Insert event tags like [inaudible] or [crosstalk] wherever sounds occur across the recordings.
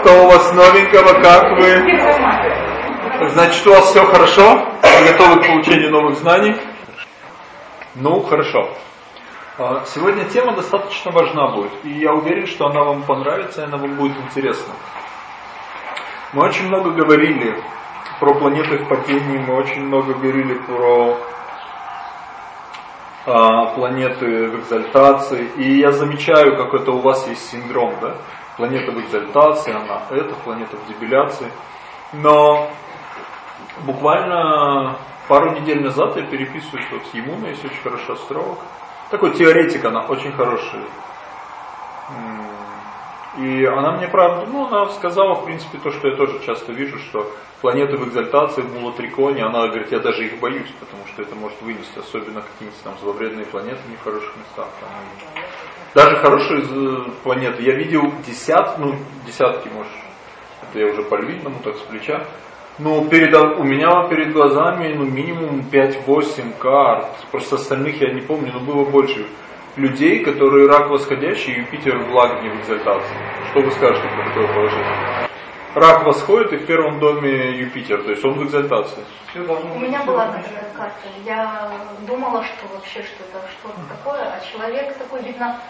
Что у вас новенького, как вы? Значит, у вас все хорошо? Вы готовы к получению новых знаний? Ну, хорошо. А, сегодня тема достаточно важна будет, и я уверен, что она вам понравится, и она вам будет интересна. Мы очень много говорили про планеты в падении, мы очень много говорили про а, планеты в экзальтации, и я замечаю, как это у вас есть синдром, да? Планета в экзальтации, она это, планета в дебиляции. Но буквально пару недель назад я переписываюсь вот с Емуной, есть очень хороший астролог. Такой теоретик она, очень хороший. И она мне правда, ну она сказала в принципе то, что я тоже часто вижу, что планеты в экзальтации, в мулатриконе, она говорит, я даже их боюсь, потому что это может вынести, особенно какие-нибудь там зловредные планеты в нехороших местах. Там, даже хорошие планеты, я видел десят, ну, десятки, может, это я уже по-львиному, так с плеча. Ну, перед, у меня перед глазами, ну, минимум 5-8 карт. Просто остальных я не помню, но было больше людей, которые рак восходящий, Юпитер в лагне в экзальтации. Что вы скажете про такое положение? Рак восходит и в первом доме Юпитер, то есть он в экзальтации. У меня была такая карта. Я думала, что вообще что-то что-то такое, а человек такой, видно,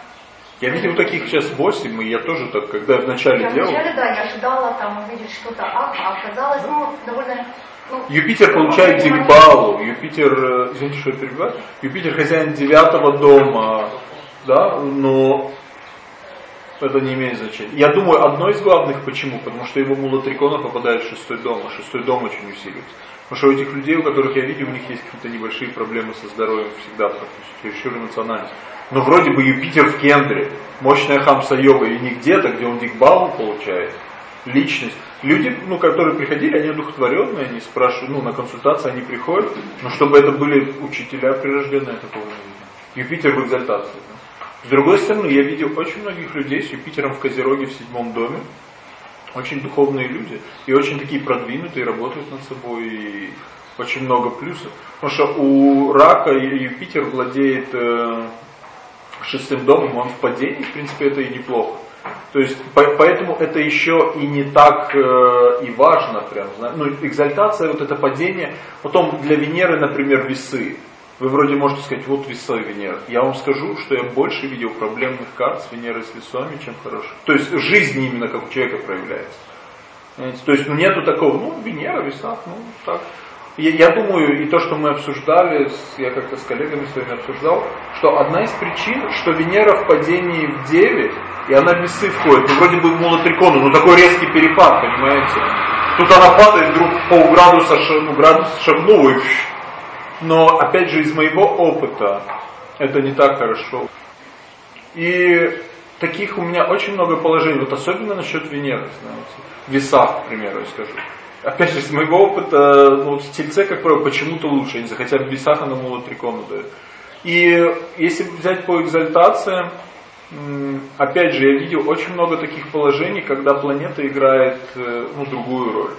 я видел таких сейчас 8, и я тоже так, когда я вначале я делал... Вначале, да, я ожидала там увидеть что-то, ах, а оказалось, ну, довольно... Ну, Юпитер получает 9 баллов, Юпитер, э, извините, что я перебиваю, Юпитер хозяин девятого дома, да, но это не имеет значения. Я думаю, одно из главных почему, потому что его мулатрикона попадает в шестой дом, а шестой дом очень усиливается. Потому что у этих людей, у которых я видел, у них есть какие-то небольшие проблемы со здоровьем всегда, чересчур эмоциональность. Но вроде бы Юпитер в кендре, мощная хамса йога, и не где-то, где он дикбалу получает, личность. Люди, ну, которые приходили, они одухотворенные, они спрашивают, ну, на консультации они приходят, но чтобы это были учителя прирожденные, такого видно. Юпитер в экзальтации. Да. С другой стороны, я видел очень многих людей с Юпитером в Козероге в седьмом доме, очень духовные люди, и очень такие продвинутые, работают над собой, и очень много плюсов. Потому что у рака Юпитер владеет э, шестым домом, он в падении, в принципе, это и неплохо. То есть, по, поэтому это еще и не так э, и важно, прям, ну, экзальтация, вот это падение. Потом для Венеры, например, весы. Вы вроде можете сказать, вот весы Венеры. Я вам скажу, что я больше видел проблемных карт с Венерой с весами, чем хороших. То есть, жизнь именно как у человека проявляется. То есть, ну, нету такого, ну, Венера, весах, ну, так. Я, я думаю, и то, что мы обсуждали, я как-то с коллегами своими обсуждал, что одна из причин, что Венера в падении в 9, и она в весы входит, ну вроде бы в мулатрикону, ну такой резкий перепад, понимаете? Тут она падает, вдруг полградуса, ну, градус шагнула. Но, опять же, из моего опыта, это не так хорошо. И таких у меня очень много положений, вот особенно насчет Венеры, знаете. Весах, к примеру, я скажу опять же, с моего опыта, ну, в тельце, как правило, почему-то лучше, не знаю, хотя в весах могут трикону дает. И если взять по экзальтациям, опять же, я видел очень много таких положений, когда планета играет э, ну, другую роль.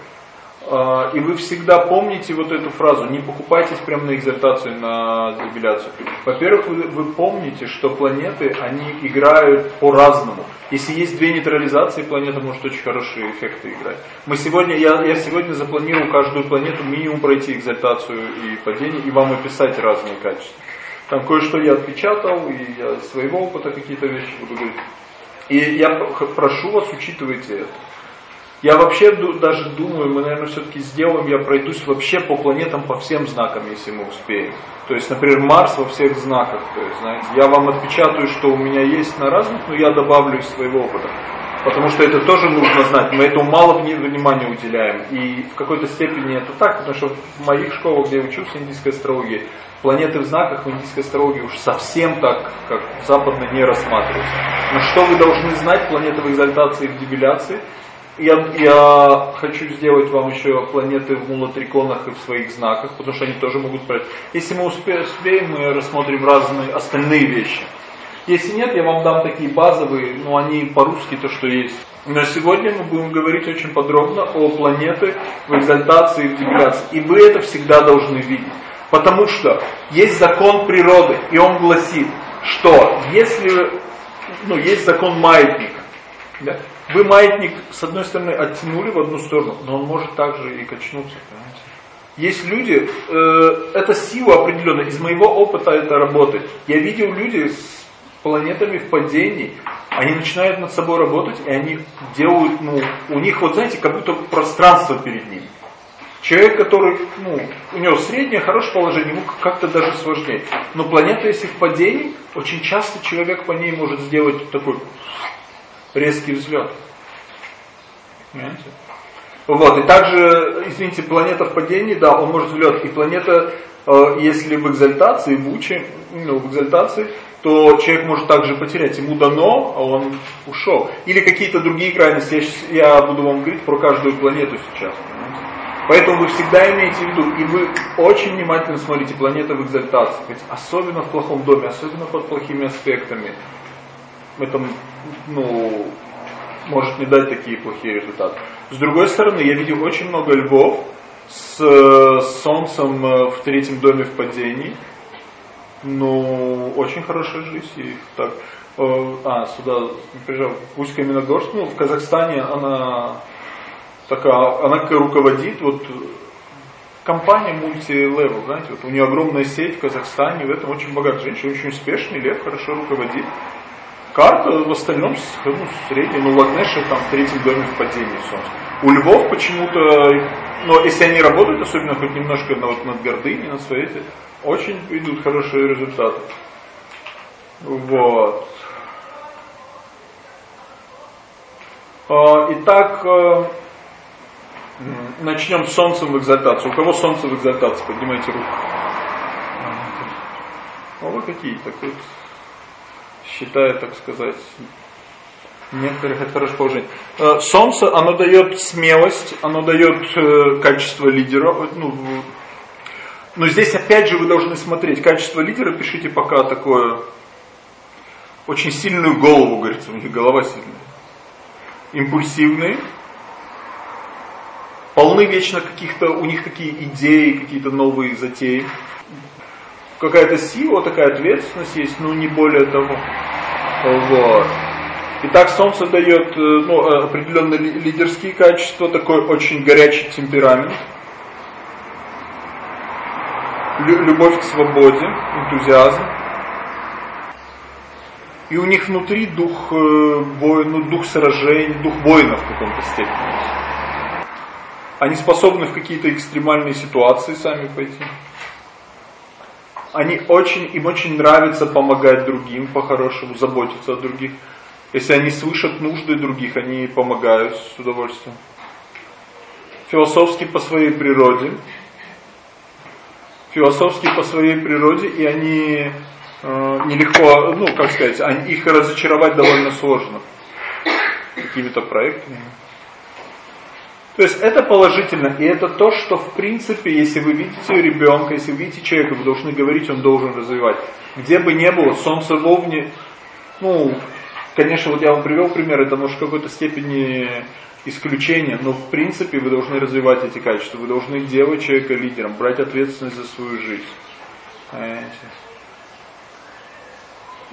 А, и вы всегда помните вот эту фразу, не покупайтесь прямо на экзальтацию, на дебиляцию. Во-первых, вы, вы помните, что планеты, они играют по-разному. Если есть две нейтрализации, планета может очень хорошие эффекты играть. Мы сегодня, я, я сегодня запланировал каждую планету минимум пройти экзальтацию и падение, и вам описать разные качества. Там кое-что я отпечатал, и я своего опыта какие-то вещи буду говорить. И я прошу вас, учитывайте это. Я вообще даже думаю, мы, наверное, все-таки сделаем, я пройдусь вообще по планетам, по всем знакам, если мы успеем. То есть, например, Марс во всех знаках. То есть, знаете, я вам отпечатаю, что у меня есть на разных, но я добавлю из своего опыта. Потому что это тоже нужно знать. Мы этому мало внимания уделяем. И в какой-то степени это так, потому что в моих школах, где я учился индийской астрологии, планеты в знаках в индийской астрологии уж совсем так, как западно, не рассматриваются. Но что вы должны знать, планеты в экзальтации и в дебиляции – я, я хочу сделать вам еще планеты в мулатриконах и в своих знаках, потому что они тоже могут. Если мы успеем, мы рассмотрим разные остальные вещи. Если нет, я вам дам такие базовые, но они по-русски то, что есть. Но сегодня мы будем говорить очень подробно о планеты в экзальтации и в дебиляции. И вы это всегда должны видеть. Потому что есть закон природы, и он гласит, что если, ну, есть закон маятника, да, Вы маятник, с одной стороны, оттянули в одну сторону, но он может также и качнуться. Понимаете? Есть люди, э, это сила определенная, из моего опыта это работает. Я видел люди с планетами в падении, они начинают над собой работать, и они делают, ну, у них вот, знаете, как будто пространство перед ними. Человек, который, ну, у него среднее, хорошее положение, ему как-то даже сложнее. Но планета, если в падении, очень часто человек по ней может сделать такой резкий взлет. Понимаете? Вот, и также, извините, планета в падении, да, он может взлет. И планета, э, если в экзальтации, в уче, ну, в экзальтации, то человек может также потерять. Ему дано, а он ушел. Или какие-то другие крайности. Я, сейчас, я буду вам говорить про каждую планету сейчас. Понимаете? Поэтому вы всегда имеете в виду, и вы очень внимательно смотрите планета в экзальтации. Особенно в плохом доме, особенно под плохими аспектами. Это, ну, может не дать такие плохие результаты. С другой стороны, я видел очень много львов с, с солнцем э, в третьем доме в падении. Ну, очень хорошая жизнь. И так, э, а, сюда приезжал Усть-Каменогорск, ну, в Казахстане она такая, она как руководит, вот компания multi-level, знаете, вот у нее огромная сеть в Казахстане, в этом очень богатая женщина, очень успешный, лев хорошо руководит. Карта в остальном ну, средняя, ну Лагнеша там в третьем доме в падении солнца. У львов почему-то, но если они работают, особенно хоть немножко на, вот, над гордыней, на своей, очень идут хорошие результаты. Вот. А, итак, э, начнем с солнцем в экзальтации. У кого солнце в экзальтации? Поднимайте руку. А вы какие? Так вот, считая, так сказать, некоторых это хорошее положение. Э, солнце, оно дает смелость, оно дает э, качество лидера. Ну, но здесь опять же вы должны смотреть. Качество лидера пишите пока такое, очень сильную голову, говорится, у них голова сильная. Импульсивные, полны вечно каких-то, у них такие идеи, какие-то новые затеи. Какая-то сила, такая ответственность есть, но не более того. Вот. Итак, Солнце дает э, ну, э, определенные лидерские качества, такой очень горячий темперамент, любовь к свободе, энтузиазм. И у них внутри дух, э, бой, ну, дух сражений, дух воина в каком-то степени. Они способны в какие-то экстремальные ситуации сами пойти. Они очень, им очень нравится помогать другим по-хорошему, заботиться о других. Если они слышат нужды других, они помогают с удовольствием. Философски по своей природе. Философски по своей природе, и они э, нелегко, ну, как сказать, они, их разочаровать довольно сложно какими-то проектами. То есть это положительно, и это то, что в принципе, если вы видите ребенка, если вы видите человека, вы должны говорить, он должен развивать. Где бы ни было, солнце в Овне, ну, Конечно, вот я вам привел пример, это может в какой-то степени исключение, но в принципе вы должны развивать эти качества, вы должны делать человека лидером, брать ответственность за свою жизнь. Понимаете?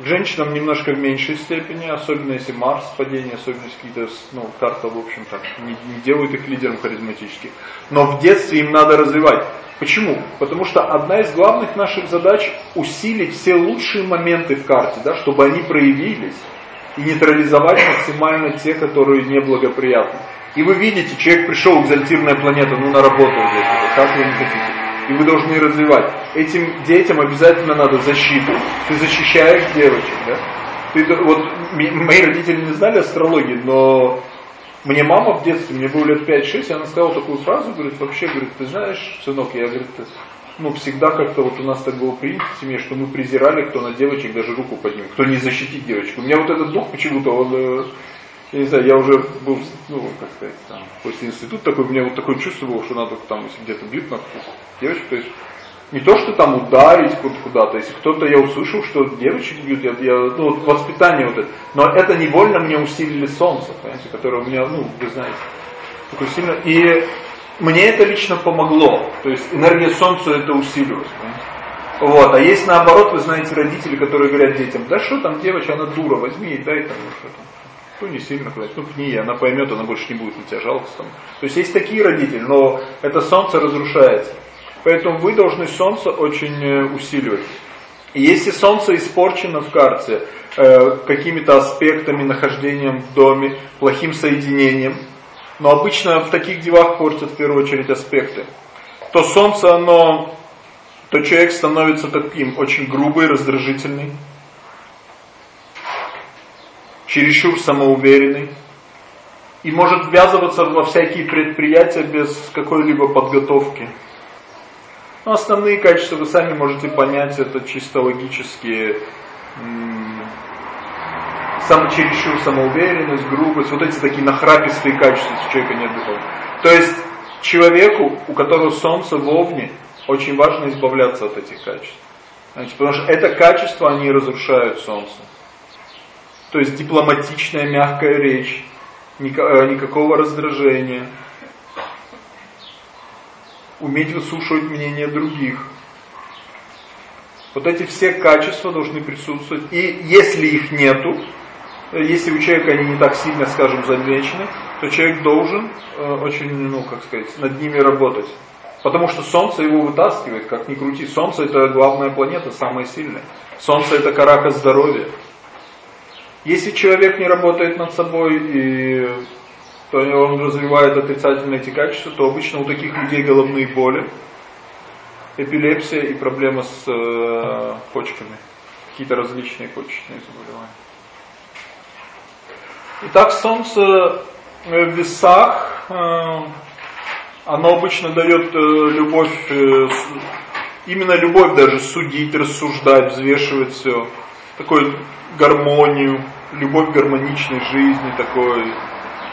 Женщинам немножко в меньшей степени, особенно если Марс падение, особенно если какие-то, ну, карта, в общем так, не, не делают их лидером харизматически. Но в детстве им надо развивать. Почему? Потому что одна из главных наших задач усилить все лучшие моменты в карте, да, чтобы они проявились и нейтрализовать максимально те, которые неблагоприятны. И вы видите, человек пришел, экзальтированная планета, ну на работу здесь, как вы не хотите. И вы должны развивать. Этим детям обязательно надо защиту. Ты защищаешь девочек, да? Ты, вот, мои родители не знали астрологии, но мне мама в детстве, мне было лет 5-6, она сказала такую фразу, говорит, вообще, говорит, ты знаешь, сынок, я, говорит, ну, всегда как-то вот у нас так было принято в семье, что мы презирали, кто на девочек даже руку поднимет, кто не защитит девочку. У меня вот этот дух почему-то, он, э, я не знаю, я уже был, ну, как сказать, там, после института такой, у меня вот такое чувство было, что надо там, если где-то бьют на девочку, то есть не то, что там ударить куда-то, если кто-то, я услышал, что девочек бьют, я, я, ну, вот воспитание вот это, но это невольно мне усилили солнце, понимаете, которое у меня, ну, вы знаете, такое сильно, и мне это лично помогло. То есть энергия Солнца это усилилась. Вот. А есть наоборот, вы знаете, родители, которые говорят детям, да что там девочка, она дура, возьми и дай там, что там. Ну, не сильно хватит. Ну, пни, она поймет, она больше не будет на тебя жаловаться. То есть есть такие родители, но это солнце разрушается. Поэтому вы должны солнце очень э, усиливать. И если солнце испорчено в карте э, какими-то аспектами, нахождением в доме, плохим соединением, но обычно в таких делах портят в первую очередь аспекты, то солнце, оно, то человек становится таким очень грубый, раздражительный, чересчур самоуверенный и может ввязываться во всякие предприятия без какой-либо подготовки. Но основные качества вы сами можете понять, это чисто логические, сам, чересчур самоуверенность, грубость, вот эти такие нахрапистые качества, если у человека нет духовности. То есть человеку, у которого солнце в Овне, очень важно избавляться от этих качеств. Знаете, потому что это качество, они разрушают солнце. То есть дипломатичная, мягкая речь, э, никакого раздражения, уметь выслушивать мнение других. Вот эти все качества должны присутствовать. И если их нету, если у человека они не так сильно, скажем, замечены, то человек должен э, очень, ну, как сказать, над ними работать. Потому что Солнце его вытаскивает, как ни крути. Солнце это главная планета, самая сильная. Солнце это карака здоровья. Если человек не работает над собой, и, то он развивает отрицательные эти качества, то обычно у таких людей головные боли, эпилепсия и проблемы с э, почками, какие-то различные почечные заболевания. Итак, Солнце в весах, э, оно обычно дает э, любовь, э, именно любовь даже судить, рассуждать, взвешивать все, такую гармонию, любовь к гармоничной жизни, такой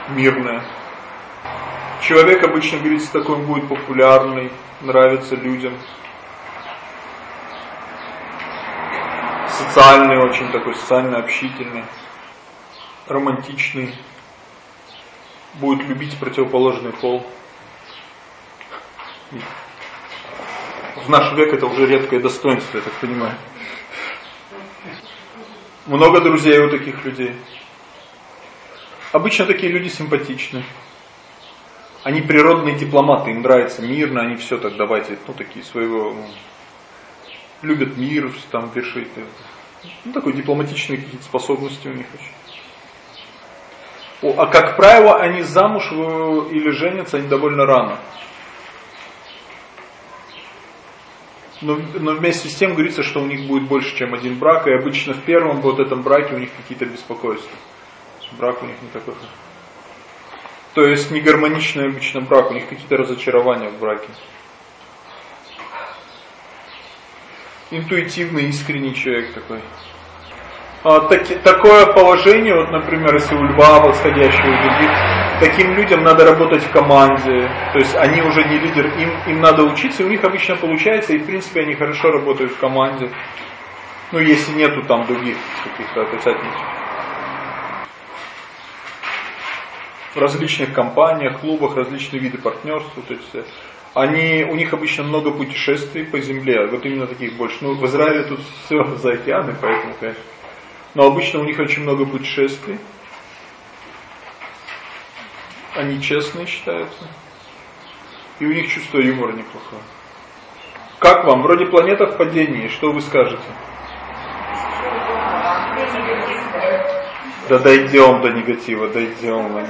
мирная. Человек обычно говорится, такой будет популярный, нравится людям. Социальный очень такой, социально общительный, романтичный. Будет любить противоположный пол. В наш век это уже редкое достоинство, я так понимаю. Много друзей у таких людей. Обычно такие люди симпатичны. Они природные дипломаты, им нравится мирно, они все так давайте, ну такие своего, ну, любят мир, там решить. Ну такой дипломатичные какие-то способности у них очень. а как правило, они замуж или женятся, они довольно рано. Но, но вместе с тем говорится, что у них будет больше, чем один брак, и обычно в первом вот этом браке у них какие-то беспокойства. Брак у них не такой. То есть не гармоничный обычно брак, у них какие-то разочарования в браке. Интуитивный, искренний человек такой. А, так, такое положение, вот, например, если у льва восходящего других, таким людям надо работать в команде, то есть они уже не лидер, им, им надо учиться, у них обычно получается, и в принципе они хорошо работают в команде. Ну, если нету там других каких-то отрицательных. В различных компаниях, клубах, различные виды партнерства, то есть они, у них обычно много путешествий по земле, вот именно таких больше. Ну, в Израиле тут все [laughs] за океаны, поэтому, конечно. Но обычно у них очень много путешествий. Они честные считаются. И у них чувство юмора неплохое. Как вам? Вроде планета в падении. Что вы скажете? Да дойдем до негатива, дойдем.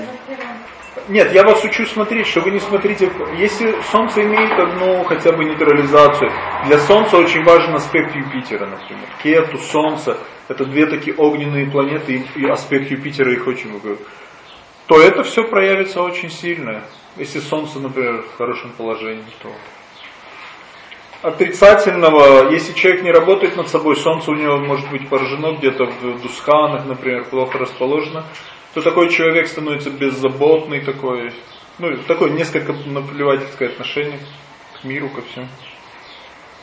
Нет, я вас учу смотреть, что вы не смотрите. Если Солнце имеет одну хотя бы нейтрализацию, для Солнца очень важен аспект Юпитера, например. Кету, Солнце, это две такие огненные планеты, и аспект Юпитера их очень много. То это все проявится очень сильно. Если Солнце, например, в хорошем положении, то отрицательного, если человек не работает над собой, солнце у него может быть поражено где-то в дусханах, например, плохо расположено, то такой человек становится беззаботный такой, ну, такой несколько наплевательское отношение к миру, ко всему.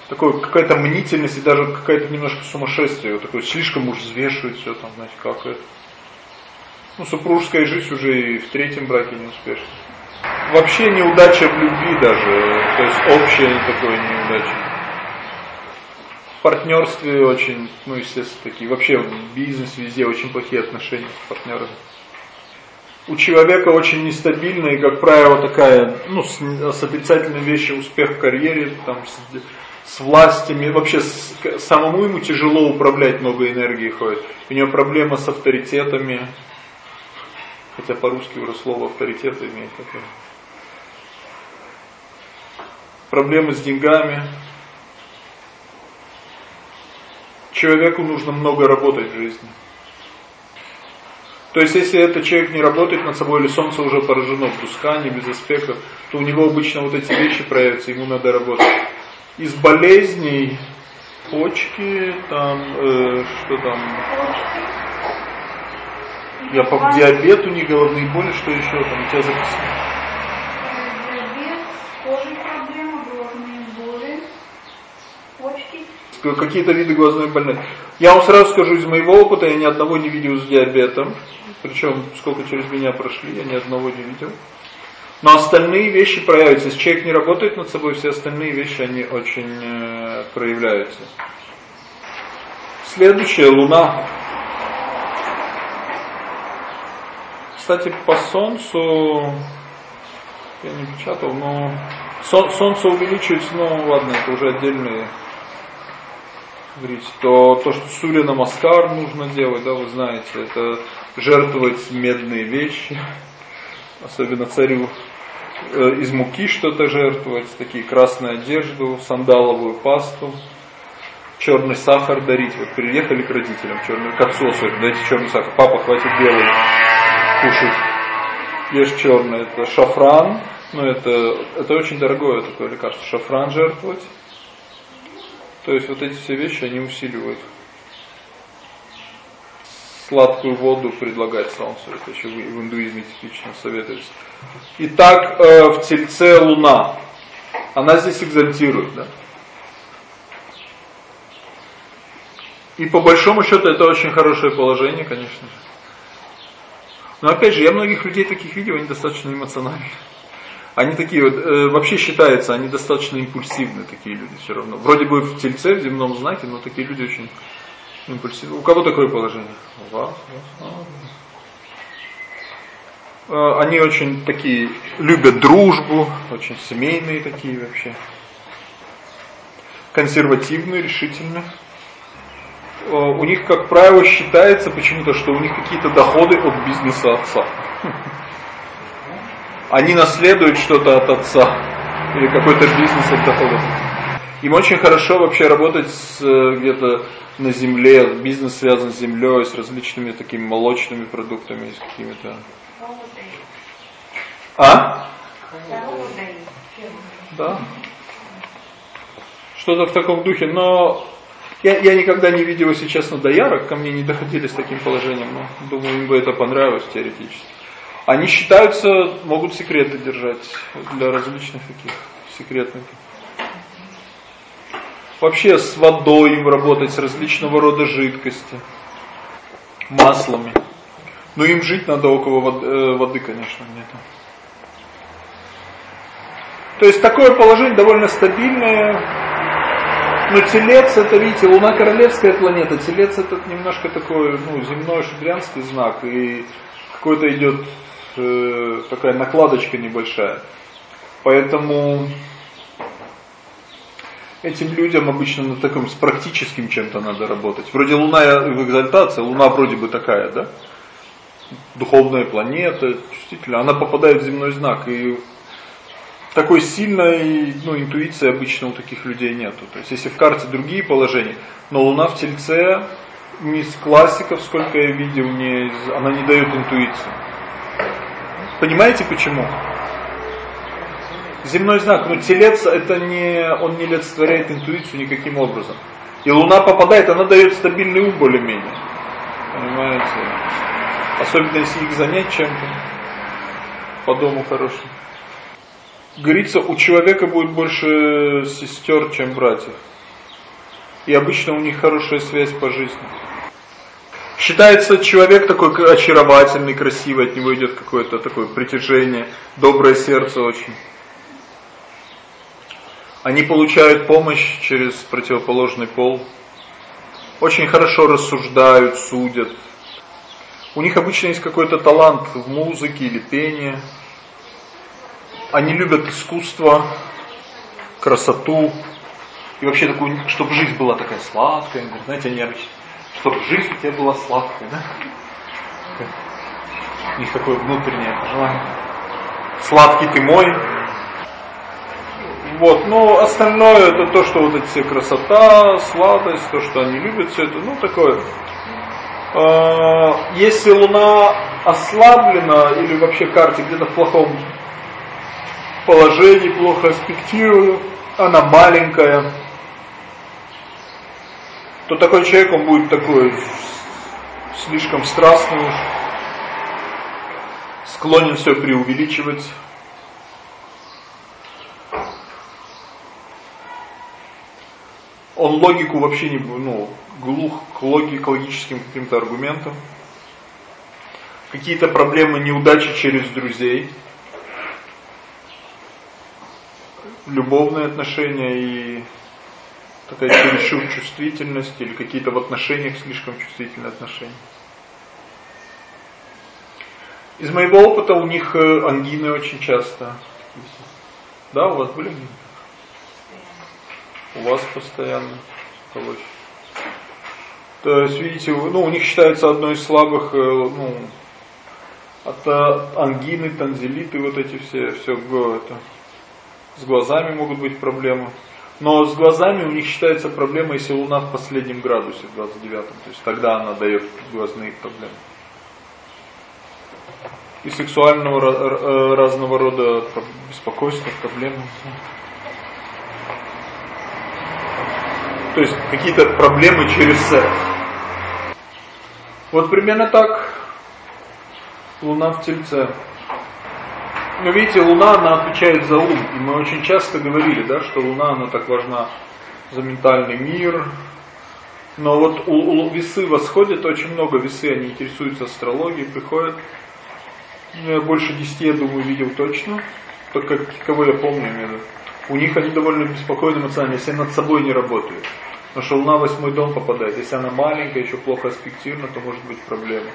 Такой какая-то мнительность и даже какая-то немножко сумасшествие, вот такое слишком уж взвешивает все там, знаете, как это. Ну, супружеская жизнь уже и в третьем браке не успешна. Вообще неудача в любви даже, то есть общая такое неудача. В партнерстве очень, ну, естественно, такие, вообще в бизнесе везде очень плохие отношения с партнерами. у человека очень нестабильная и, как правило, такая, ну, с, с отрицательной вещью успех в карьере, там, с, с властями, вообще с, самому ему тяжело управлять, много энергии ходит. У него проблема с авторитетами, хотя по-русски уже слово авторитет имеет такое. Проблемы с деньгами. Человеку нужно много работать в жизни. То есть, если этот человек не работает над собой, или солнце уже поражено в Тускане, без аспектов, то у него обычно вот эти вещи проявятся, ему надо работать. Из болезней, почки, там, э, что там, я по диабету, не головные боли, что еще там у тебя записано? Диабет, кожей проблема, головные боли, почки. Какие-то виды глазной больной. Я вам сразу скажу, из моего опыта я ни одного не видел с диабетом. Причем, сколько через меня прошли, я ни одного не видел. Но остальные вещи проявятся. Если человек не работает над собой, все остальные вещи, они очень э, проявляются. Следующая Луна. Кстати, по Солнцу, я не печатал, но Солнце увеличивается, ну ладно, это уже отдельные говорить, то то, что Сурья Намаскар нужно делать, да, вы знаете, это жертвовать медные вещи, [laughs] особенно царю э, из муки что-то жертвовать, такие красную одежду, сандаловую пасту, черный сахар дарить. Вот приехали к родителям, черный, к отцу особенно, дайте черный сахар, папа, хватит белый кушать. Ешь черный, это шафран, ну это, это очень дорогое такое лекарство, шафран жертвовать. То есть вот эти все вещи, они усиливают. Сладкую воду предлагать солнцу, это еще в индуизме типично советуется. Итак, э, в тельце луна. Она здесь экзальтирует, да? И по большому счету это очень хорошее положение, конечно же. Но опять же, я многих людей таких видел, они достаточно эмоциональны. Они такие вот, э, вообще считается, они достаточно импульсивны, такие люди все равно. Вроде бы в тельце, в земном знаке, но такие люди очень импульсивны. У кого такое положение? У вас? Э, они очень такие, любят дружбу, очень семейные такие вообще. Консервативные, решительные. Э, у них, как правило, считается почему-то, что у них какие-то доходы от бизнеса отца они наследуют что-то от отца или какой-то бизнес от доходов. Им очень хорошо вообще работать э, где-то на земле, бизнес связан с землей, с различными такими молочными продуктами, с какими-то... А? Да. Что-то в таком духе, но я, я никогда не видел, если честно, доярок, ко мне не доходили с таким положением, но думаю, им бы это понравилось теоретически. Они считаются, могут секреты держать для различных таких секретных. Вообще с водой им работать, с различного рода жидкости, маслами. Но им жить надо около воды, э, воды конечно, нет. То есть такое положение довольно стабильное. Но Телец это, видите, Луна королевская планета. Телец это немножко такой, ну, земной шудрянский знак. И какой-то идет э, такая накладочка небольшая. Поэтому этим людям обычно на таком с практическим чем-то надо работать. Вроде Луна в экзальтации, Луна вроде бы такая, да? Духовная планета, чувствительная, она попадает в земной знак. И такой сильной ну, интуиции обычно у таких людей нету. То есть если в карте другие положения, но Луна в Тельце не из классиков, сколько я видел, не из, она не дает интуицию. Понимаете почему? Земной знак, но телец это не, он не олицетворяет интуицию никаким образом. И Луна попадает, она дает стабильный ум более-менее. Понимаете? Особенно если их занять чем-то по дому хорошим. Говорится, у человека будет больше сестер, чем братьев. И обычно у них хорошая связь по жизни. Считается человек такой очаровательный, красивый, от него идет какое-то такое притяжение, доброе сердце очень. Они получают помощь через противоположный пол. Очень хорошо рассуждают, судят. У них обычно есть какой-то талант в музыке или пении. Они любят искусство, красоту. И вообще такую, чтобы жизнь была такая сладкая. Знаете, они обычно, чтобы жизнь у тебя была сладкая, да? У них такое внутреннее желание. Сладкий ты мой. Вот, но остальное это то, что вот эти все красота, сладость, то, что они любят, все это, ну такое. А, если Луна ослаблена или вообще карте где-то в плохом положении, плохо аспектирована, она маленькая, то такой человек, он будет такой слишком страстный, склонен все преувеличивать. Он логику вообще не, ну, глух к логике, к логическим каким-то аргументам. Какие-то проблемы, неудачи через друзей. Любовные отношения и такая чересчур чувствительность или какие-то в отношениях слишком чувствительные отношения. Из моего опыта у них э, ангины очень часто. Да, у вас были ангины? У вас постоянно. То есть, видите, ну, у них считается одной из слабых, э, ну, от ангины, танзелиты, вот эти все, все это, с глазами могут быть проблемы. Но с глазами у них считается проблема, если Луна в последнем градусе, в 29 То есть тогда она дает глазные проблемы. И сексуального э, разного рода беспокойства, проблемы. То есть какие-то проблемы через секс. Вот примерно так Луна в Тельце. Но видите, Луна, она отвечает за ум. И мы очень часто говорили, да, что Луна, она так важна за ментальный мир. Но вот у, у весы восходят очень много весы, они интересуются астрологией, приходят. Ну, я больше десяти, я думаю, видел точно. Только кого я помню, именно. У них они довольно беспокойны эмоционально, если над собой не работают. Потому что Луна в восьмой дом попадает. Если она маленькая, еще плохо аспектирована, то может быть проблема.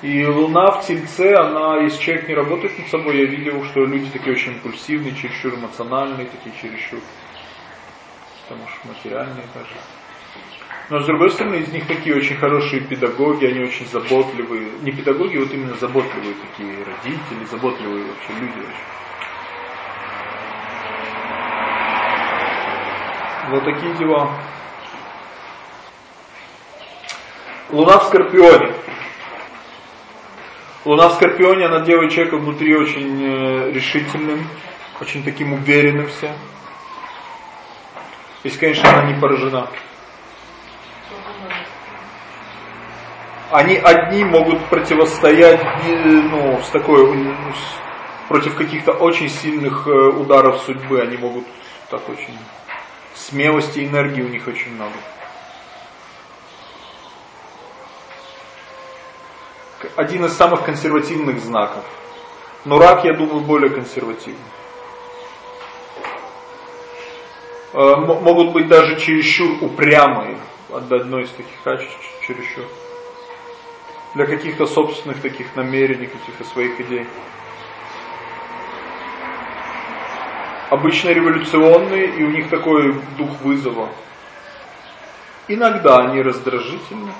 И Луна в Тельце, она, если человек не работает над собой, я видел, что люди такие очень импульсивные, чересчур эмоциональные, такие чересчур, потому что материальные даже. Но с другой стороны, из них такие очень хорошие педагоги, они очень заботливые. Не педагоги, вот именно заботливые такие родители, заботливые вообще люди очень. Вот такие дела. Луна в Скорпионе. Луна в Скорпионе, она делает человека внутри очень э, решительным, очень таким уверенным все. Если, конечно, она не поражена. Они одни могут противостоять ну, с такой, с, против каких-то очень сильных э, ударов судьбы. Они могут так очень... Смелости и энергии у них очень много. Один из самых консервативных знаков. Но рак, я думаю, более консервативный. Э, могут быть даже чересчур упрямые. Одно из таких качеств чересчур. Для каких-то собственных таких намерений, каких-то своих идей. Обычно революционные, и у них такой дух вызова. Иногда они раздражительны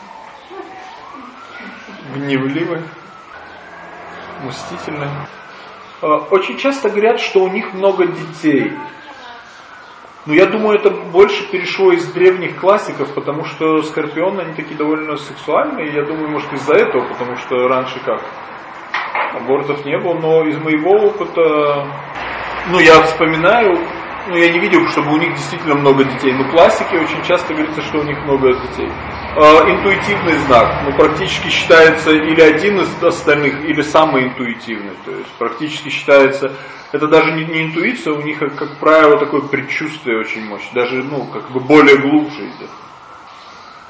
гневливы, мстительны. А, очень часто говорят, что у них много детей. Но я думаю, это больше перешло из древних классиков, потому что скорпионы, они такие довольно сексуальные. Я думаю, может из-за этого, потому что раньше как? Абортов не было, но из моего опыта, ну я вспоминаю, ну я не видел, чтобы у них действительно много детей. Но классики очень часто говорится, что у них много детей. Э, интуитивный знак, ну практически считается или один из остальных, или самый интуитивный. То есть практически считается, это даже не, не интуиция, у них, как правило, такое предчувствие очень мощное, даже ну как бы более глубже идет.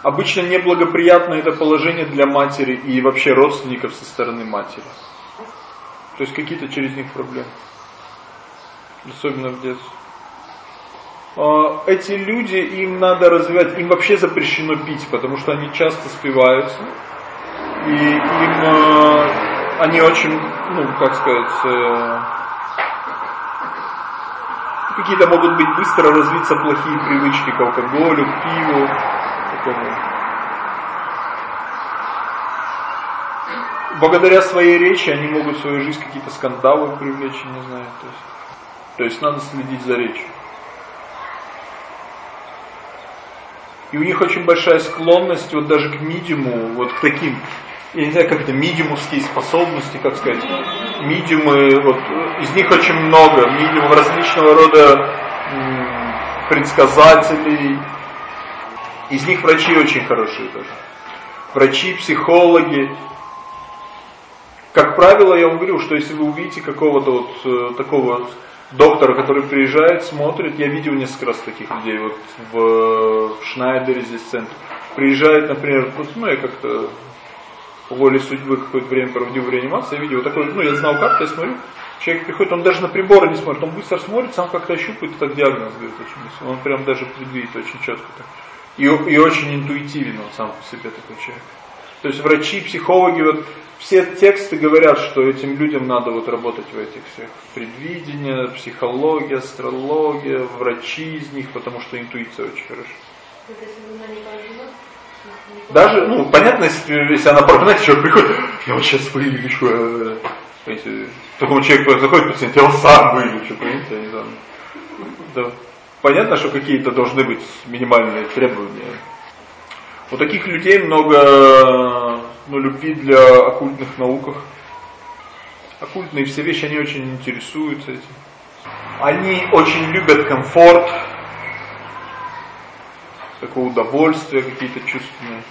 Обычно неблагоприятно это положение для матери и вообще родственников со стороны матери. То есть какие-то через них проблемы. Особенно в детстве. А, эти люди, им надо развивать, им вообще запрещено пить, потому что они часто спиваются. И им э, они очень, ну, как сказать, э, какие-то могут быть быстро развиться плохие привычки к алкоголю, к пиву, такому. Благодаря своей речи они могут в свою жизнь какие-то скандалы привлечь, не знаю. То есть, то есть надо следить за речью. И у них очень большая склонность вот даже к медиуму, вот к таким, я не знаю, как это, медиумовские способности, как сказать, медиумы, вот из них очень много, медиумов различного рода предсказателей, из них врачи очень хорошие тоже. Врачи, психологи. Как правило, я вам говорю, что если вы увидите какого-то вот э, такого доктора, который приезжает, смотрит, я видел несколько раз таких людей, вот в, в Шнайдере здесь центр. Приезжает, например, вот, ну я как-то воле судьбы какое-то время проводил в реанимации, видел такой, ну я знал как, я смотрю, человек приходит, он даже на приборы не смотрит, он быстро смотрит, сам как-то щупает, так диагноз говорит очень быстро. Он прям даже предвидит очень четко так. И, и очень интуитивен он сам по себе такой человек. То есть врачи, психологи, вот все тексты говорят, что этим людям надо вот работать в этих всех. Предвидение, психология, астрология, врачи из них, потому что интуиция очень хорошая. Даже, ну, понятно, если, если она знаете, человек приходит, я вот сейчас вылечу, э, понимаете, такому человеку заходит пациент, я сам вылечу, понимаете, я не знаю. Да. Понятно, что какие-то должны быть минимальные требования. У таких людей много ну, любви для оккультных науках. Оккультные все вещи, они очень интересуются этим. Они очень любят комфорт, такое удовольствие какие-то чувственные.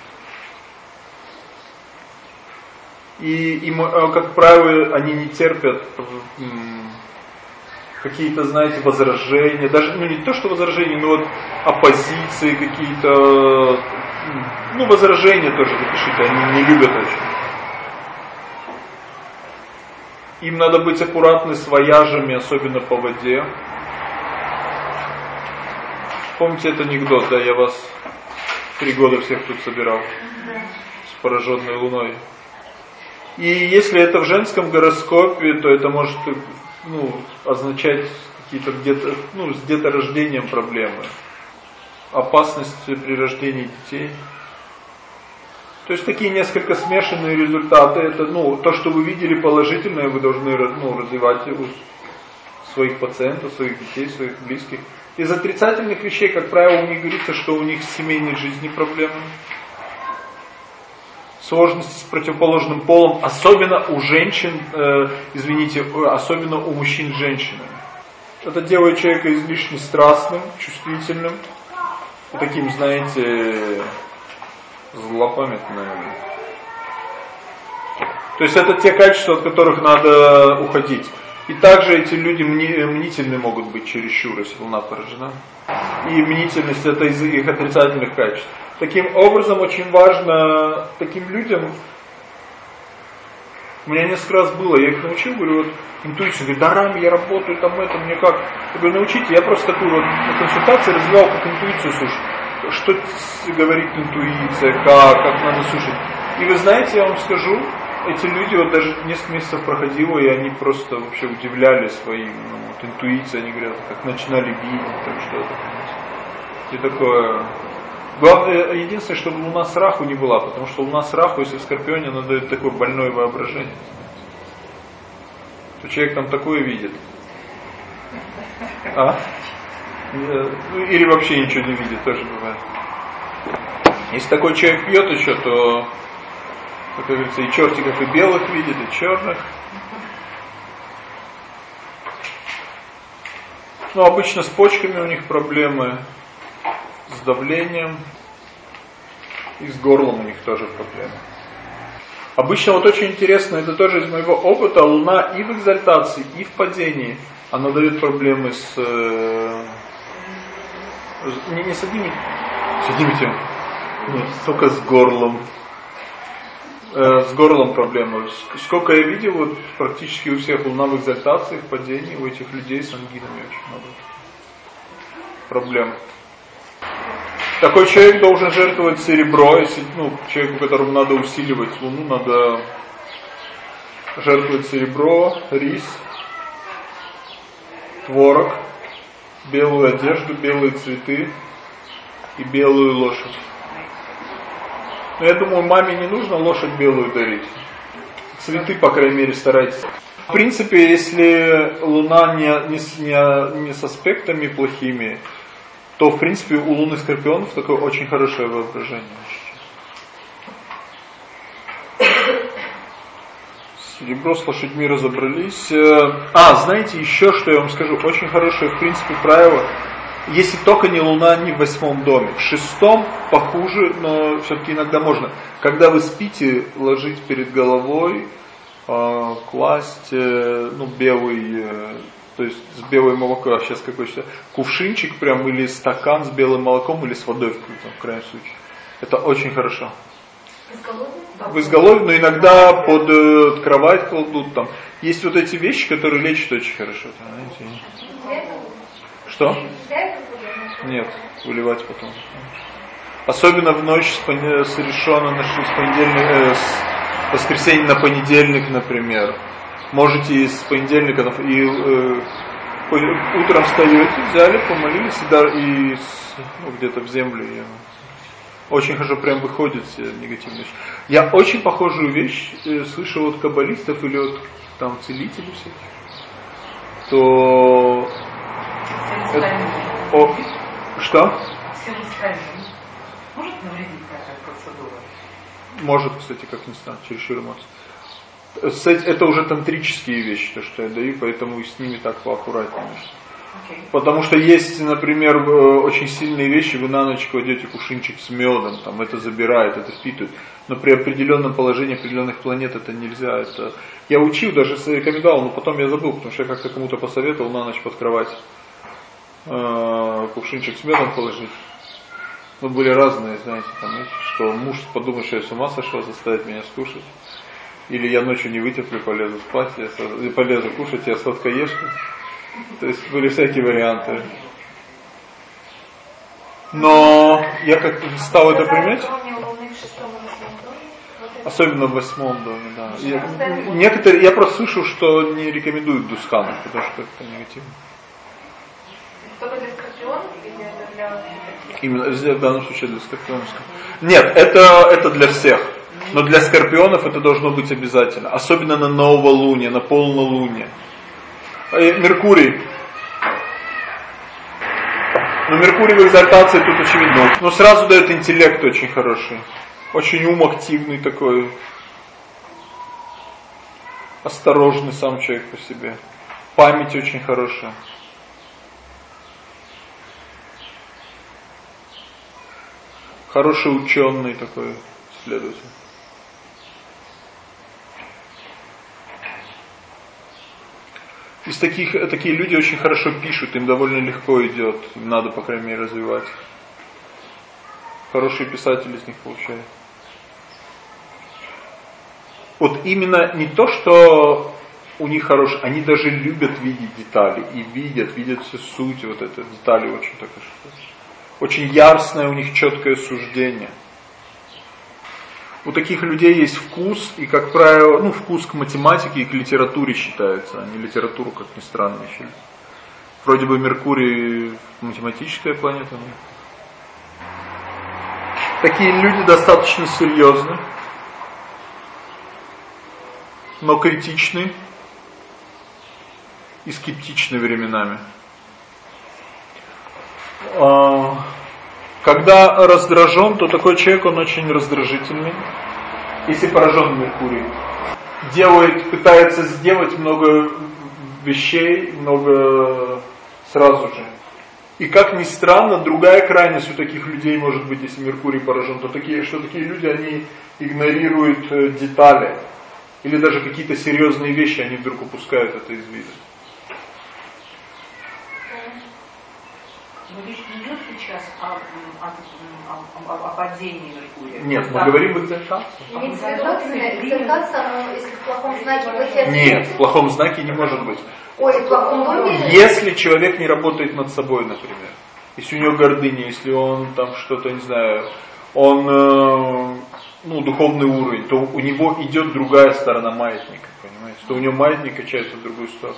И им, э, как правило, они не терпят какие-то, знаете, возражения, даже, ну не то, что возражения, но вот оппозиции какие-то, ну возражения тоже запишите, они не любят очень. Им надо быть аккуратны с вояжами, особенно по воде. Помните этот анекдот, да, я вас три года всех тут собирал с пораженной луной. И если это в женском гороскопе, то это может ну, означать какие-то где-то, ну, с деторождением проблемы. Опасность при рождении детей. То есть такие несколько смешанные результаты. Это, ну, то, что вы видели положительное, вы должны ну, развивать у своих пациентов, своих детей, своих близких. Из отрицательных вещей, как правило, у них говорится, что у них с семейной жизни проблемы. Сложности с противоположным полом, особенно у женщин, э, извините, особенно у мужчин с. Это делает человека излишне страстным, чувствительным, таким, знаете, злопамятным. То есть это те качества, от которых надо уходить. И также эти люди мнительны могут быть чересчур, если луна поражена. И мнительность это из их отрицательных качеств. Таким образом, очень важно таким людям, у меня несколько раз было, я их научил, говорю, вот интуиция, говорю, да рами я работаю, там это, мне как? Я говорю, научите, я просто такую вот на консультации развивал как интуицию слушать. Что говорит интуиция, как, как надо слушать. И вы знаете, я вам скажу, эти люди, вот даже несколько месяцев проходило, и они просто вообще удивляли своим ну, вот, интуицией, они говорят, как начинали видеть, там что-то. И такое... Главное, единственное, чтобы луна с раху не была, потому что луна с раху, если в Скорпионе, она дает такое больное воображение. То человек там такое видит. А? Ну, или вообще ничего не видит, тоже бывает. Если такой человек пьет еще, то как говорится, и чертиков, и белых видит, и черных. Ну, обычно с почками у них проблемы, с давлением, и с горлом у них тоже проблемы. Обычно вот очень интересно, это тоже из моего опыта, Луна и в экзальтации, и в падении, она дает проблемы с... Э, не, не с одними, с одними тем, нет, только с горлом э, с горлом проблемы. Сколько я видел, вот практически у всех луна в экзальтации, в падении, у этих людей с ангинами очень много проблем. Такой человек должен жертвовать серебро, если ну, человеку, которому надо усиливать Луну, надо жертвовать серебро, рис, творог, белую одежду, белые цветы и белую лошадь. Но я думаю, маме не нужно лошадь белую дарить. Цветы, по крайней мере, старайтесь. В принципе, если Луна не, не, не, не с аспектами плохими, то, в принципе, у Луны Скорпионов такое очень хорошее воображение. Серебро с лошадьми разобрались. Э, а, знаете, еще что я вам скажу. Очень хорошее, в принципе, правило. Если только не Луна, не в восьмом доме. В шестом похуже, но все-таки иногда можно. Когда вы спите, ложить перед головой, э, класть э, ну, белый, э, то есть с белым молоком, а сейчас какой то кувшинчик прям, или стакан с белым молоком, или с водой в, в крайнем случае. Это очень хорошо. В изголовье, но иногда под э, кровать кладут там. Есть вот эти вещи, которые лечат очень хорошо. Знаете. Что? Нет, выливать потом. Особенно в ночь с, пон... с решена на с понедельника, э, с воскресенья на понедельник, например. Можете с понедельника и э, утром встаете, взяли, помолились и, да, и ну, где-то в землю ее очень хорошо прям выходит все негативные вещи. Я очень похожую вещь э, слышал от каббалистов или от там целителей всяких, то... Это, о, что? Может навредить такая процедура? Может, кстати, как ни странно, чересчур эмоций. Это уже тантрические вещи, то, что я даю, поэтому и с ними так поаккуратнее. Потому что есть, например, э, очень сильные вещи, вы на ночь кладете кушинчик с медом, там это забирает, это впитывает. Но при определенном положении определенных планет это нельзя. Это... Я учил, даже рекомендовал, но потом я забыл, потому что я как-то кому-то посоветовал на ночь под кровать э, кувшинчик с медом положить. Ну, были разные, знаете, там, что муж подумает, что я с ума сошел, заставит меня скушать. Или я ночью не вытерплю, полезу спать, я полезу кушать, я сладкоежка. То есть были всякие варианты. Но я как стал это применять, особенно в восьмом доме, да. Я, некоторые, я просто слышал, что не рекомендуют дускану, потому что это негативно. Только для скорпионов или это для... Именно, в данном случае для скорпионов. Нет, это, это для всех. Но для скорпионов это должно быть обязательно. Особенно на новолуние, на полнолуние. Э, Меркурий. Но Меркурий в экзальтации тут очевидно. Но сразу дает интеллект очень хороший. Очень ум активный такой. Осторожный сам человек по себе. Память очень хорошая. Хороший ученый такой следователь. Из таких, такие люди очень хорошо пишут, им довольно легко идет, им надо, по крайней мере, развивать. Хорошие писатели из них получают. Вот именно не то, что у них хорошие, они даже любят видеть детали и видят, видят всю суть вот этой детали очень так очень яростное у них четкое суждение у таких людей есть вкус, и, как правило, ну, вкус к математике и к литературе считается, а не литературу, как ни странно, еще. Вроде бы Меркурий математическая планета. Такие люди достаточно серьезны, но критичны и скептичны временами. Когда раздражен, то такой человек, он очень раздражительный. Если поражен Меркурий. Делает, пытается сделать много вещей, много сразу же. И как ни странно, другая крайность у таких людей может быть, если Меркурий поражен, то такие, что такие люди, они игнорируют э, детали. Или даже какие-то серьезные вещи, они вдруг упускают это из вида. Но речь не идет сейчас о, о, о, о, о падении Меркурия. Нет, мы говорим в экзальтации. Экзальтация, если в плохом знаке Нет, в плохом знаке не может быть. Ой, в плохом доме? Если человек не работает над собой, например. если у него гордыня, если он там что-то, не знаю, он, э, ну, духовный уровень, то у него идет другая сторона маятника, понимаете, то у него маятник качается в другую сторону.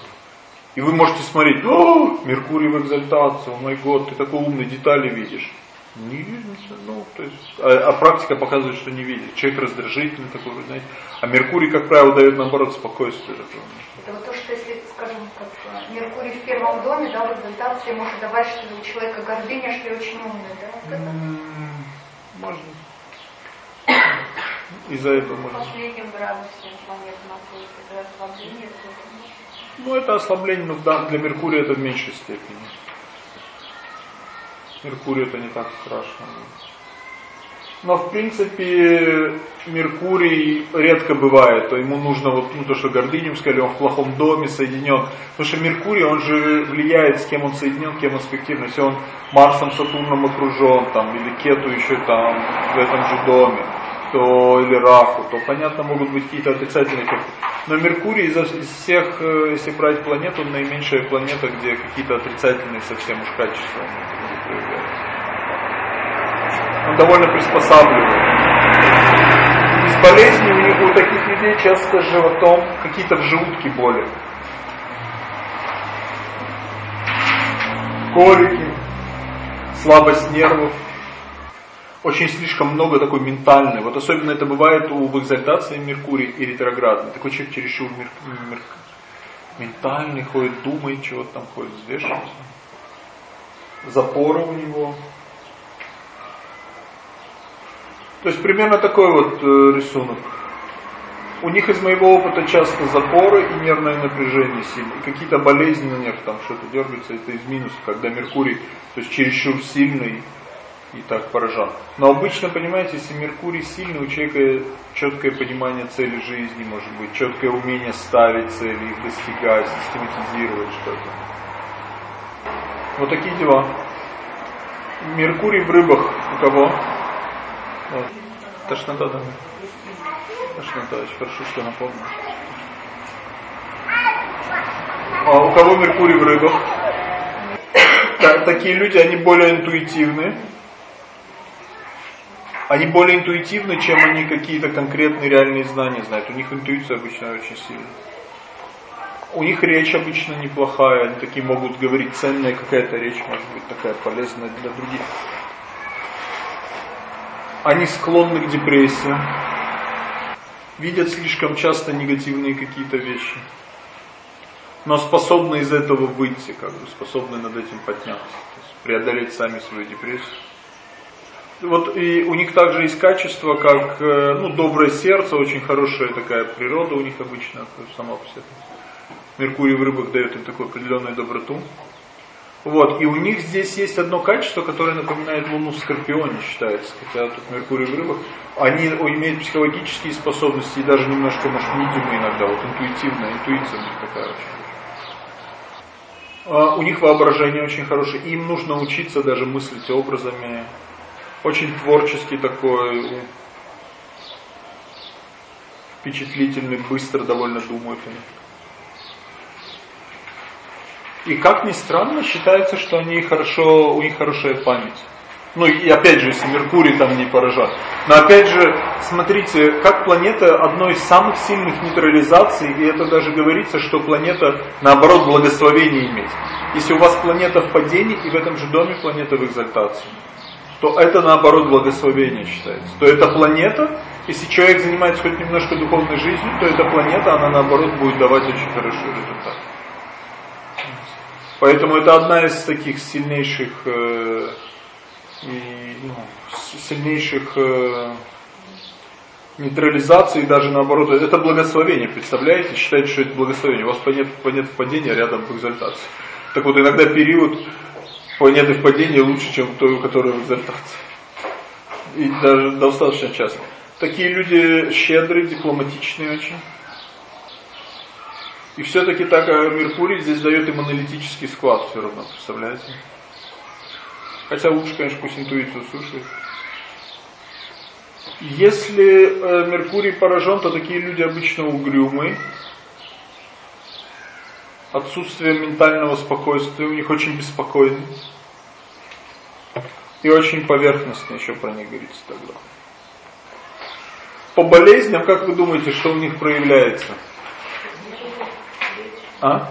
И вы можете смотреть, о, Меркурий в экзальтации, о мой год, ты такой умный, детали видишь. Не видно, ну, то есть, а, а практика показывает, что не видит. Человек раздражительный такой, знаете. А Меркурий, как правило, дает наоборот спокойствие. Это вот то, что если, скажем, как Меркурий в первом доме, да, в экзальтации может давать, что у человека гордыня, что я очень умный, да? Вот это? Можно. Из-за этого можно. В последнем градусе планета находится, это ослабление. Ну, это ослабление, но для Меркурия это в меньшей степени. Меркурий это не так страшно. Но в принципе Меркурий редко бывает, то ему нужно вот ну, то, что Гордынем сказали, он в плохом доме соединен. Потому что Меркурий, он же влияет, с кем он соединен, кем аспективно. Если он Марсом, Сатурном окружен, там, или Кету еще там в этом же доме, то или Раху, то понятно могут быть какие-то отрицательные эффекты. Но Меркурий из, всех, э, если брать планету, он наименьшая планета, где какие-то отрицательные совсем уж качества Он довольно приспосабливает. Из болезней у них у таких людей часто животом какие-то в желудке боли. Колики, слабость нервов, очень слишком много такой ментальной. Вот особенно это бывает у, в экзальтации Меркурий и ретроградный. Такой человек чересчур мер, мер, ментальный, ходит, думает, чего там ходит, взвешивается. Запоры у него. То есть примерно такой вот э, рисунок. У них из моего опыта часто запоры и нервное напряжение сильное. Какие-то болезни на нерв, там что-то дергается, это из минуса, когда Меркурий, то есть чересчур сильный, и так поражен. Но обычно, понимаете, если Меркурий сильный, у человека четкое понимание цели жизни, может быть, четкое умение ставить цели, их достигать, систематизировать что-то. Вот такие дела. Меркурий в рыбах у кого? Вот. Тошнота, да. Тошнота, очень хорошо, что напомнил. А у кого Меркурий в рыбах? [coughs] такие люди, они более интуитивны они более интуитивны, чем они какие-то конкретные реальные знания знают. У них интуиция обычно очень сильная. У них речь обычно неплохая, они такие могут говорить, ценная какая-то речь может быть такая полезная для других. Они склонны к депрессии, видят слишком часто негативные какие-то вещи, но способны из этого выйти, как бы способны над этим подняться, преодолеть сами свою депрессию вот и у них также есть качество, как э, ну, доброе сердце, очень хорошая такая природа у них обычно сама по себе. Меркурий в рыбах дает им такую определенную доброту. Вот, и у них здесь есть одно качество, которое напоминает Луну в Скорпионе, считается. Хотя тут Меркурий в рыбах, они имеют психологические способности и даже немножко, может, медиумы иногда, вот интуитивная, интуиция у них такая очень. А, у них воображение очень хорошее, им нужно учиться даже мыслить образами, очень творческий такой, впечатлительный, быстро довольно думают. И как ни странно, считается, что они хорошо, у них хорошая память. Ну и опять же, если Меркурий там не поражен. Но опять же, смотрите, как планета одной из самых сильных нейтрализаций, и это даже говорится, что планета наоборот благословение имеет. Если у вас планета в падении, и в этом же доме планета в экзальтации то это наоборот благословение считается. То эта планета, если человек занимается хоть немножко духовной жизнью, то эта планета, она наоборот будет давать очень хороший результат. Поэтому это одна из таких сильнейших, э, и, ну, сильнейших э, нейтрализаций, даже наоборот, это благословение, представляете? Считайте, что это благословение. У вас планета, планета падения рядом в экзальтации. Так вот, иногда период планеты в падении лучше, чем той, у которой в экзальтации. И даже достаточно часто. Такие люди щедрые, дипломатичные очень. И все-таки так а Меркурий здесь дает им аналитический склад все равно, представляете? Хотя лучше, конечно, пусть интуицию слушает. Если э, Меркурий поражен, то такие люди обычно угрюмы, отсутствие ментального спокойствия, у них очень беспокойно. И очень поверхностно еще про них говорится тогда. По болезням, как вы думаете, что у них проявляется? А?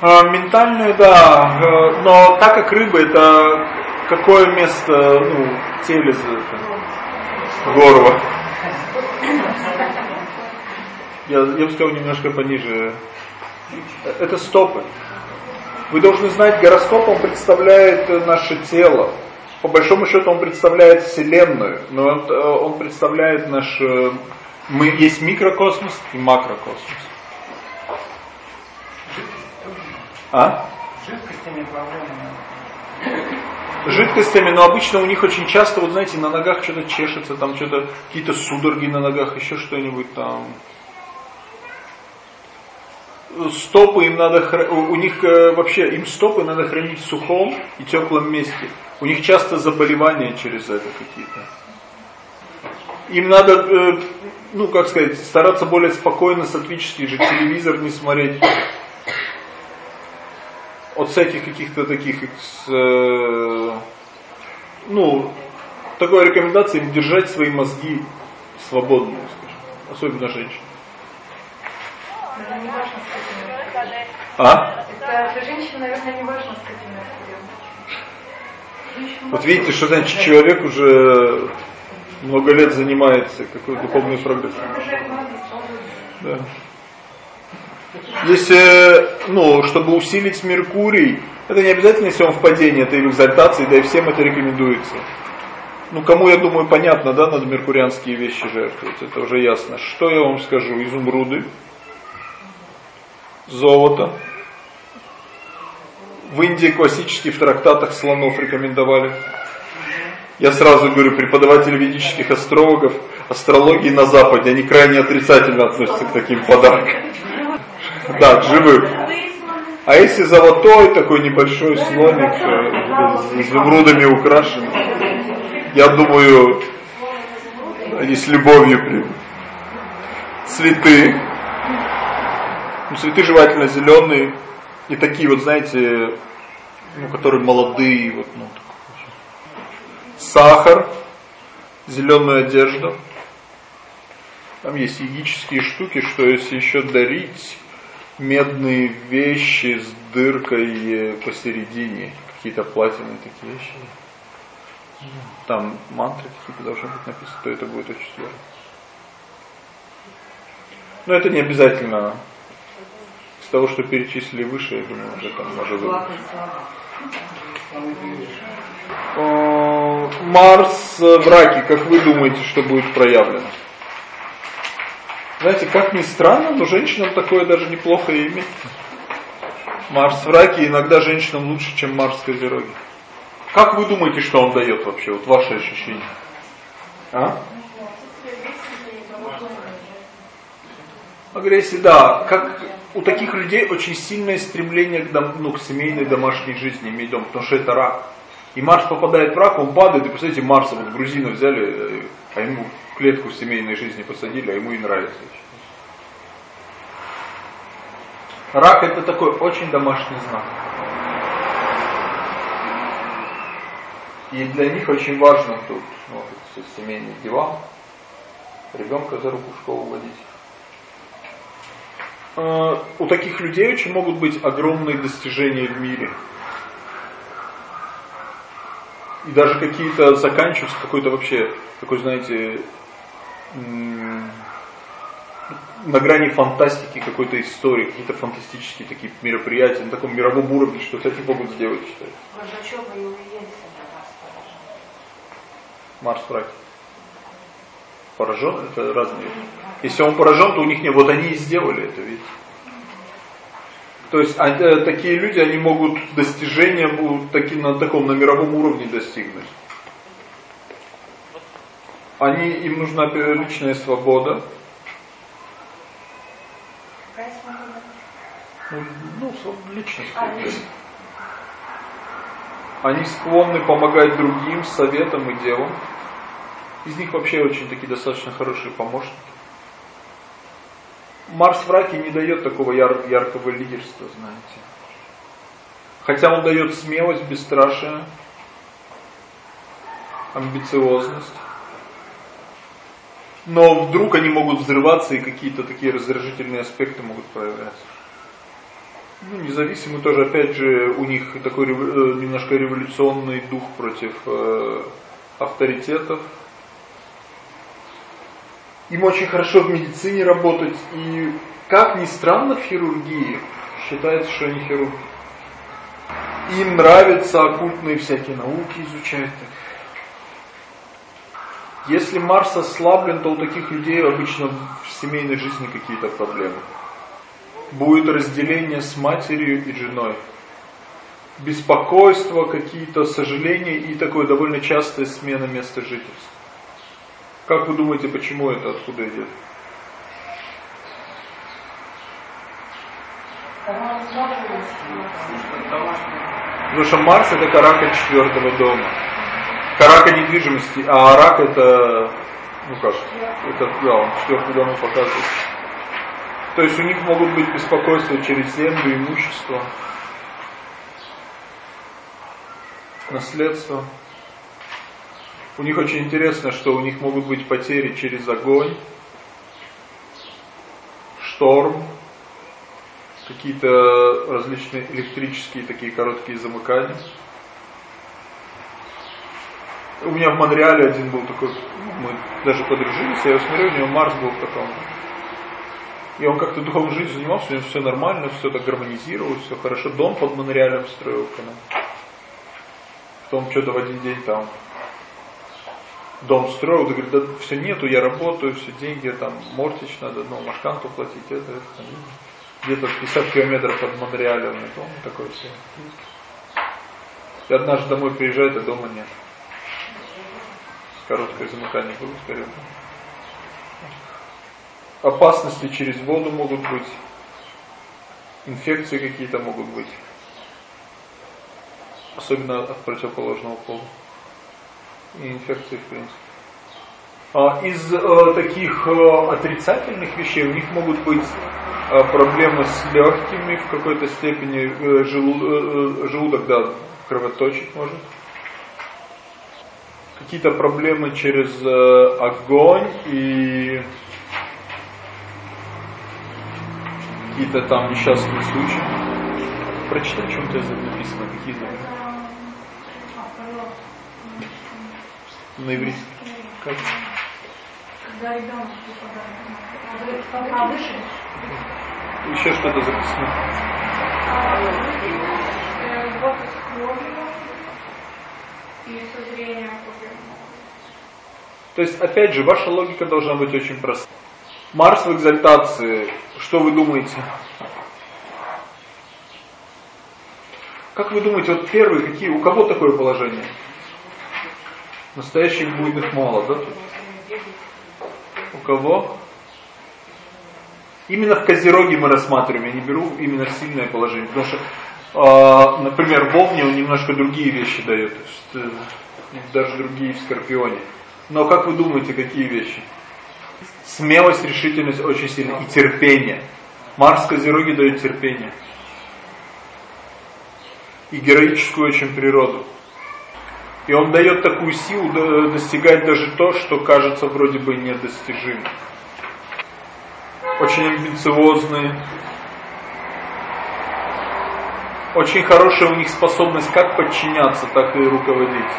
а ментальную, да. Э, но так как рыба, это какое место ну, в теле? Горло. Я, я бы сказал немножко пониже. Это стопы. Вы должны знать, гороскоп он представляет наше тело. По большому счету он представляет Вселенную, но он, э, он представляет наш... Мы, есть микрокосмос и макрокосмос. А? Жидкостями Жидкостями, но обычно у них очень часто, вот знаете, на ногах что-то чешется, там что-то, какие-то судороги на ногах, еще что-нибудь там стопы им надо, у них э, вообще, им стопы надо хранить в сухом и теплом месте. У них часто заболевания через это какие-то. Им надо, э, ну как сказать, стараться более спокойно, сатвический же телевизор не смотреть. От всяких каких-то таких, э, ну, такой рекомендации держать свои мозги свободными, особенно женщин. А? Это для женщин, наверное, не важно, с каким Вот видите, что значит человек уже много лет занимается, какой духовный прогресс. Да. Если, ну, чтобы усилить Меркурий, это не обязательно, если он в падении, это и в экзальтации, да и всем это рекомендуется. Ну, кому, я думаю, понятно, да, надо меркурианские вещи жертвовать, это уже ясно. Что я вам скажу? Изумруды, золото, в Индии классически в трактатах слонов рекомендовали. Я сразу говорю, преподаватели ведических астрологов, астрологии на Западе, они крайне отрицательно относятся к таким подаркам. Да, к живым. А если золотой, такой небольшой слоник, с изумрудами украшен, я думаю, они с любовью примут. Цветы. Ну, цветы желательно зеленые, и такие вот, знаете, ну, которые молодые, вот, ну, сахар, зеленую одежду. Там есть егические штуки, что если еще дарить медные вещи с дыркой посередине, какие-то платины такие вещи. Там мантры какие-то должны быть написаны, то это будет очень сложно. Но это не обязательно того, что перечислили выше, я думаю, уже там может быть. Марс в раке, как вы думаете, что будет проявлено? Знаете, как ни странно, но женщинам такое даже неплохо иметь. Марс в раке иногда женщинам лучше, чем Марс в Козероге. Как вы думаете, что он дает вообще? Вот ваши ощущения. А? Агрессия, да. Как у таких людей очень сильное стремление к, дом, ну, к семейной домашней жизни иметь дом, потому что это рак. И Марс попадает в рак, он падает, и представляете, Марса вот грузина взяли, э, а ему клетку в семейной жизни посадили, а ему и нравится. Рак это такой очень домашний знак. И для них очень важно тут ну, семейные дела, ребенка за руку в школу водить. Э, у таких людей очень могут быть огромные достижения в мире. И даже какие-то заканчиваются какой-то вообще, такой, знаете, на грани фантастики какой-то истории, какие-то фантастические такие мероприятия, на таком мировом уровне, что такие могут сделать, считаю. Марс в Поражен, это разные если он поражен, то у них нет. Вот они и сделали это, видите. То есть а, э, такие люди, они могут достижения таки, на таком, на мировом уровне достигнуть. Они, им нужна личная свобода. Ну, ну личность. Они склонны помогать другим советом и делом. Из них вообще очень такие достаточно хорошие помощники. Марс в раке не дает такого яр яркого лидерства, знаете. Хотя он дает смелость, бесстрашие, амбициозность. Но вдруг они могут взрываться и какие-то такие раздражительные аспекты могут проявляться. Ну, независимый тоже, опять же, у них такой э, немножко революционный дух против э, авторитетов. Им очень хорошо в медицине работать, и как ни странно в хирургии, считается, что они хирурги. Им нравятся оккультные всякие науки изучать. Если Марс ослаблен, то у таких людей обычно в семейной жизни какие-то проблемы. Будет разделение с матерью и женой. Беспокойство, какие-то сожаления и такое довольно частая смена места жительства. Как вы думаете, почему это откуда идет? Потому что Марс это карака четвертого дома. Карака недвижимости, а рак это, ну как, это, да, он четвертый дом показывает. То есть у них могут быть беспокойства через землю, имущество, наследство. У них очень интересно, что у них могут быть потери через огонь, шторм, какие-то различные электрические такие короткие замыкания. У меня в Монреале один был такой, мы даже подружились, я его смотрел, у него Марс был в таком. И он как-то духовной жизнью занимался, у него все нормально, все так гармонизировалось, все хорошо. Дом под Монреалем строил. Потом что-то в один день там дом строил, да говорит, да все нету, я работаю, все деньги, там мортич надо, ну, машканту платить, это, это. Где-то 50 километров от Монреаля, дом такой все. И однажды домой приезжает, а дома нет короткое замыкание было скорее. Опасности через воду могут быть, инфекции какие-то могут быть, особенно от противоположного пола. И инфекции в принципе. А из э, таких э, отрицательных вещей у них могут быть э, проблемы с легкими, в какой-то степени желудок, да, кровоточить может какие-то проблемы через огонь и какие-то там несчастные случаи. Прочитай, у тебя написано, какие то На иврите. Как? Когда ребенок попадает Еще что-то записано. А, э, вот и созрение то есть, опять же, ваша логика должна быть очень проста. Марс в экзальтации, что вы думаете? Как вы думаете, вот первые какие, у кого такое положение? Настоящих буйных мало, да? У кого? Именно в Козероге мы рассматриваем, я не беру именно сильное положение, потому что, э, например, в Овне он немножко другие вещи дает, э, даже другие в Скорпионе. Но как вы думаете, какие вещи? Смелость, решительность очень сильно. И терпение. Марс Козероги дает терпение. И героическую очень природу. И он дает такую силу достигать даже то, что кажется вроде бы недостижимым. Очень амбициозные. Очень хорошая у них способность как подчиняться, так и руководить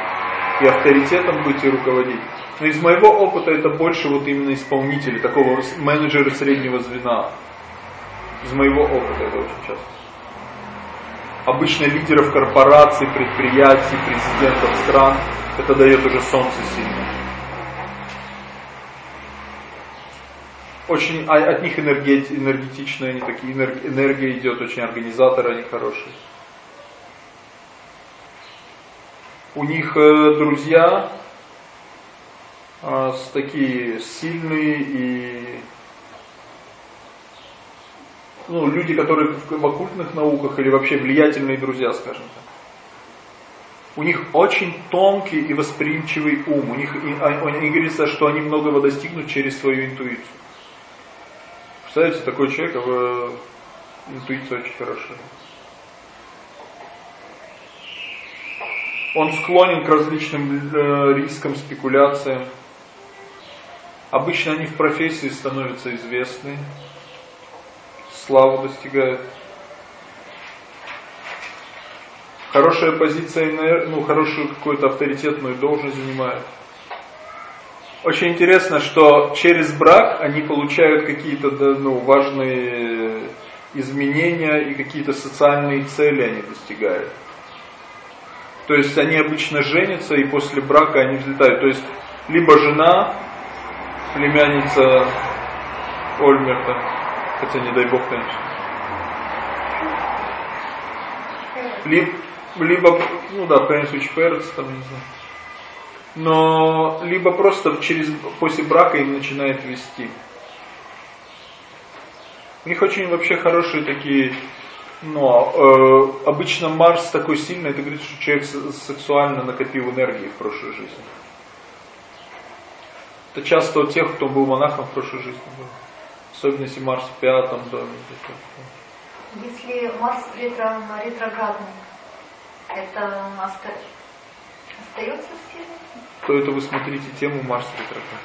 и авторитетом быть и руководить. Но из моего опыта это больше вот именно исполнители, такого менеджера среднего звена. Из моего опыта это очень часто. Обычно лидеров корпораций, предприятий, президентов стран это дает уже солнце сильно. Очень а от них энергетичные, они такие, энергия идет, очень организаторы они хорошие. у них э, друзья э, такие сильные и ну, люди, которые в оккультных науках или вообще влиятельные друзья, скажем так. У них очень тонкий и восприимчивый ум. У них и, а, они говорится, что они многого достигнут через свою интуицию. Представляете, такой человек, а интуиция очень хорошая. Он склонен к различным э, рискам, спекуляциям. Обычно они в профессии становятся известны, славу достигают. Хорошая позиция, ну, хорошую какую-то авторитетную должность занимают. Очень интересно, что через брак они получают какие-то ну, важные изменения и какие-то социальные цели они достигают. То есть они обычно женятся и после брака они взлетают. То есть либо жена, племянница Ольмерта, хотя не дай бог, конечно. Либо, либо ну да, случае, Перец, там, не знаю но либо просто через, после брака им начинает вести. У них очень вообще хорошие такие, но э, обычно Марс такой сильный, это говорит, что человек сексуально накопил энергии в прошлой жизни. Это часто у тех, кто был монахом в прошлой жизни был. Особенно если Марс в пятом доме. Если Марс ретро, ретроградный, это остается в силе? то это вы смотрите тему Марс ретроград.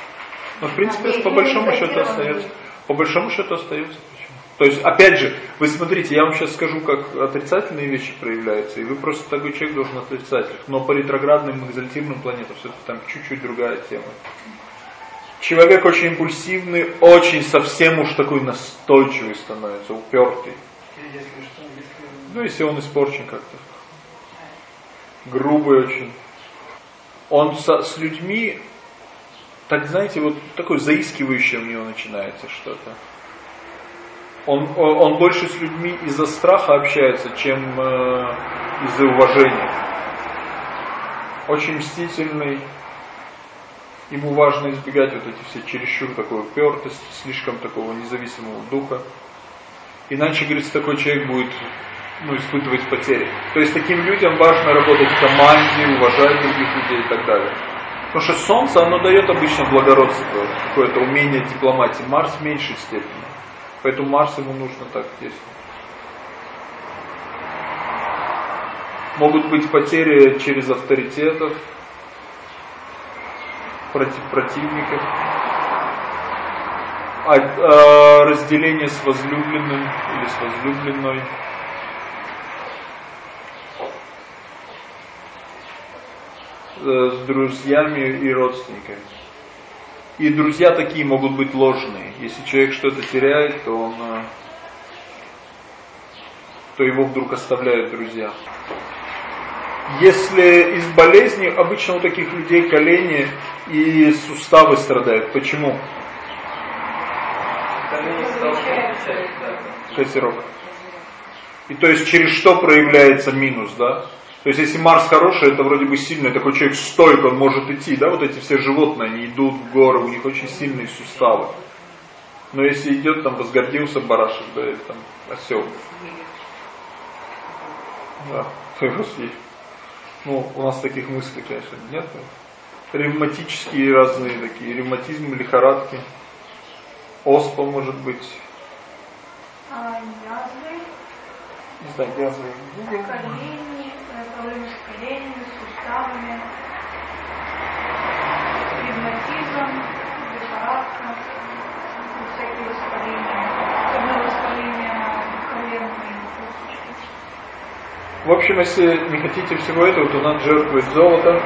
Но в принципе а, по большому счету остается. По большому счету остается. То есть, опять же, вы смотрите, я вам сейчас скажу, как отрицательные вещи проявляются, и вы просто такой человек должен отрицать их. Но по ретроградным экзальтированным планетам все-таки там чуть-чуть другая тема. Человек очень импульсивный, очень совсем уж такой настойчивый становится, упертый. Ну, если он испорчен как-то. Грубый очень он со, с людьми, так знаете, вот такое заискивающее у него начинается что-то. Он, он больше с людьми из-за страха общается, чем э, из-за уважения. Очень мстительный. Ему важно избегать вот эти все чересчур такой упертости, слишком такого независимого духа. Иначе, говорится, такой человек будет ну, испытывать потери. То есть таким людям важно работать в команде, уважать других людей и так далее. Потому что Солнце, оно дает обычно благородство, какое-то умение дипломатии. Марс в меньшей степени. Поэтому Марс ему нужно так действовать. Могут быть потери через авторитетов, против противников, а, а, разделение с возлюбленным или с возлюбленной. Э, с друзьями и родственниками. И друзья такие могут быть ложные. Если человек что-то теряет, то он э, то его вдруг оставляют друзья. Если из болезни, обычно у таких людей колени и суставы страдают. Почему? Козерог. И то есть через что проявляется минус, да? То есть если Марс хороший, это вроде бы сильный, такой человек стойк, он может идти, да, вот эти все животные, они идут в горы, у них очень сильные суставы. Но если идет, там, возгордился барашек, да, или там осел. Да, [laughs] его съесть. Ну, у нас таких мыслей, конечно, нет. Ревматические разные такие, ревматизм, лихорадки. Оспа может быть. А, язвы? Не знаю, язвы. Колени проблемы с коленями, суставами, ревматизм, лихорадка, всякие воспаления, особенно воспаления колен В общем, если не хотите всего этого, то надо жертвовать золото,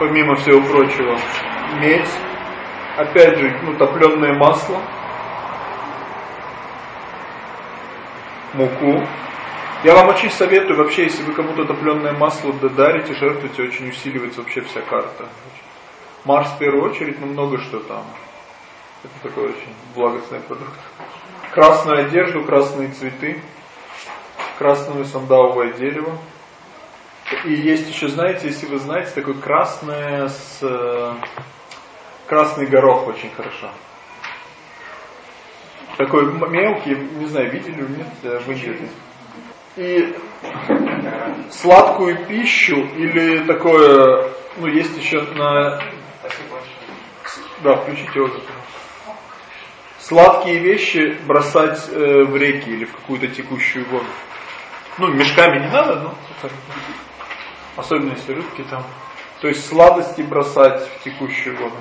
помимо всего прочего, медь, опять же, ну, топленое масло, муку, я вам очень советую, вообще, если вы кому-то топленое масло дарите, жертвуете, очень усиливается вообще вся карта. Марс в первую очередь, но много что там. Это такой очень благостный продукт. Красную одежду, красные цветы, красное сандаловое дерево. И есть еще, знаете, если вы знаете, такой красное с... Э, красный горох очень хорошо. Такой мелкий, не знаю, видели или нет, э, в Индии и сладкую пищу или такое, ну есть еще на... Да, включите его. Сладкие вещи бросать э, в реки или в какую-то текущую воду. Ну, мешками не надо, но... Особенно если рыбки там. То есть сладости бросать в текущий год.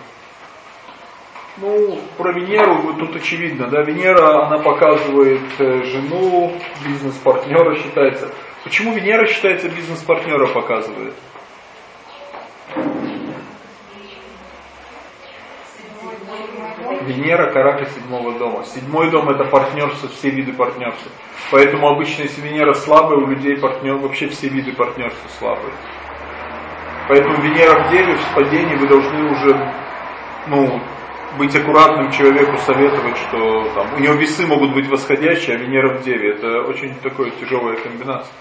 Ну, про Венеру вот тут очевидно, да, Венера, она показывает э, жену, бизнес-партнера считается. Почему Венера считается бизнес-партнера показывает? Венера, карака седьмого дома. Седьмой дом это партнерство, все виды партнерства. Поэтому обычно, если Венера слабая, у людей партнер, вообще все виды партнерства слабые. Поэтому Венера в Деве, в падении вы должны уже, ну, быть аккуратным человеку, советовать, что там, у него весы могут быть восходящие, а Венера в Деве. Это очень такая тяжелая комбинация.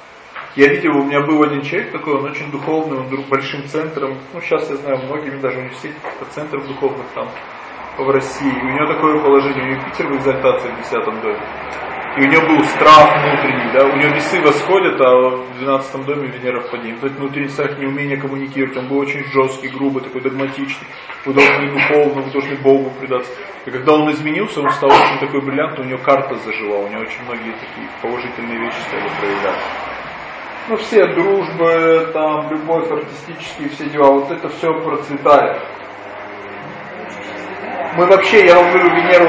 Я видел, у меня был один человек такой, он очень духовный, он большим центром, ну сейчас я знаю, многими даже университет, центров духовных там в России. У него такое положение, у Юпитер в экзальтации в 10 доме. И у него был страх внутренний, да, у него весы восходят, а в 12 доме Венера в падении. Вот внутренний страх, неумение коммуникировать, он был очень жесткий, грубый, такой догматичный. Вы должны духовно, вы должны Богу предаться. И когда он изменился, он стал очень такой бриллиантный, у него карта зажила, у него очень многие такие положительные вещи стали проявляться. Ну все, дружбы, там, любовь, артистические все дела, вот это все процветает. Мы вообще, я вам говорю, Венеру,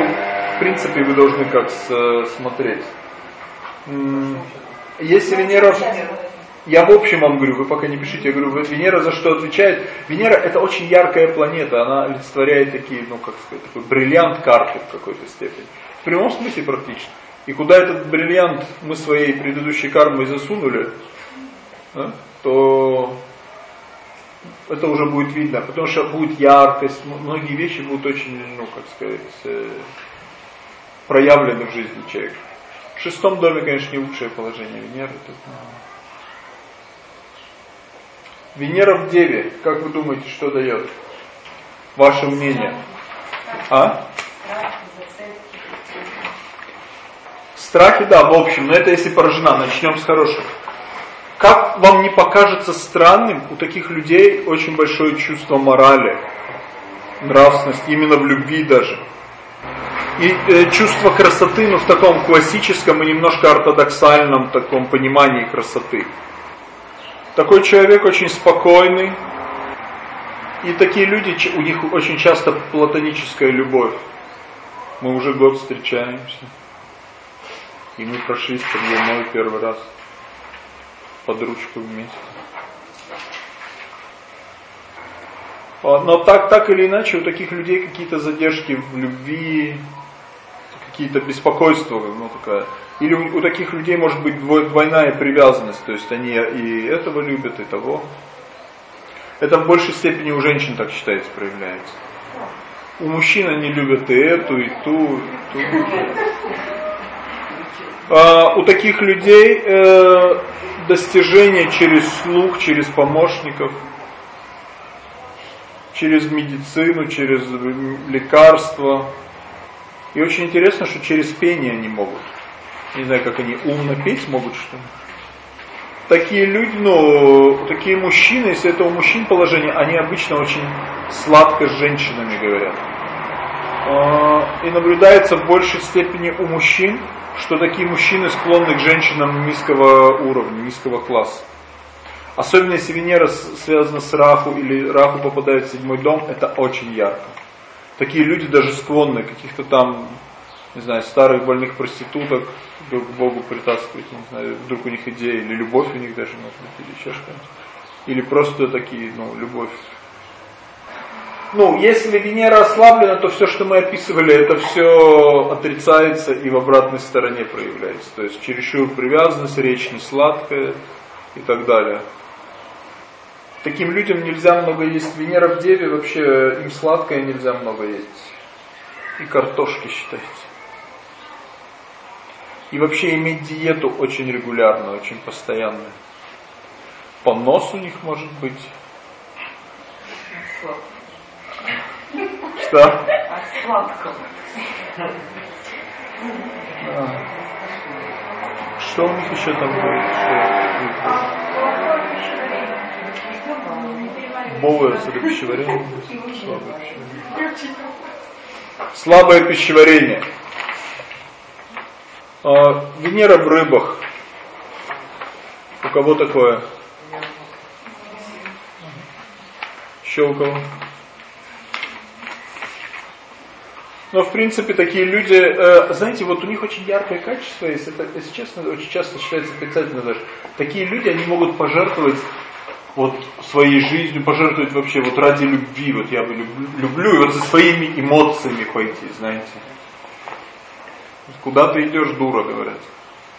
в принципе, вы должны как смотреть. Если Венера... Я в общем вам говорю, вы пока не пишите, я говорю, Венера за что отвечает? Венера это очень яркая планета, она олицетворяет такие, ну как сказать, такой бриллиант карты в какой-то степени. В прямом смысле практически. И куда этот бриллиант мы своей предыдущей кармой засунули, да, то это уже будет видно, потому что будет яркость, многие вещи будут очень, ну, как сказать, э, проявлены в жизни человека. В шестом доме, конечно, не лучшее положение Венеры. Тут. Венера в Деве, как вы думаете, что дает? Ваше мнение? А? Страхи, да, в общем, но это если поражена. Начнем с хорошего. Как вам не покажется странным, у таких людей очень большое чувство морали, нравственности, именно в любви даже. И э, чувство красоты, ну, в таком классическом и немножко ортодоксальном таком понимании красоты. Такой человек очень спокойный. И такие люди, у них очень часто платоническая любовь. Мы уже год встречаемся. И мы прошли с Ильей первый раз под ручку вместе. Но так, так или иначе у таких людей какие-то задержки в любви, какие-то беспокойства, ну такая. Или у, у таких людей может быть двойная привязанность, то есть они и этого любят, и того. Это в большей степени у женщин так считается проявляется. У мужчин они любят и эту, и ту, и ту. А, у таких людей э, достижение через слух, через помощников, через медицину, через лекарства. И очень интересно, что через пение они могут. Не знаю, как они умно петь могут, что ли. Такие люди, ну, такие мужчины, если это у мужчин положение, они обычно очень сладко с женщинами говорят. А, и наблюдается в большей степени у мужчин, что такие мужчины склонны к женщинам низкого уровня, низкого класса. Особенно если Венера связана с Раху или Раху попадает в седьмой дом, это очень ярко. Такие люди даже склонны каких-то там, не знаю, старых больных проституток друг к Богу притаскивать, не знаю, вдруг у них идея, или любовь у них даже может быть, или еще что-нибудь. Или просто такие, ну, любовь ну, если Венера ослаблена, то все, что мы описывали, это все отрицается и в обратной стороне проявляется. То есть чересчур привязанность, речь не сладкая и так далее. Таким людям нельзя много есть. Венера в Деве вообще им сладкое нельзя много есть. И картошки считайте. И вообще иметь диету очень регулярную, очень постоянную. Понос у них может быть. Что? От сладкого. Что у них еще там будет? Бовое пищеварение. Слабое пищеварение. А, Венера в рыбах. У кого такое? Еще у кого? Но в принципе такие люди, э, знаете, вот у них очень яркое качество, если, это, если честно, очень часто считается отрицательно даже. Такие люди, они могут пожертвовать вот своей жизнью, пожертвовать вообще вот ради любви, вот я бы люблю, люблю и вот за своими эмоциями пойти, знаете. Куда ты идешь, дура, говорят.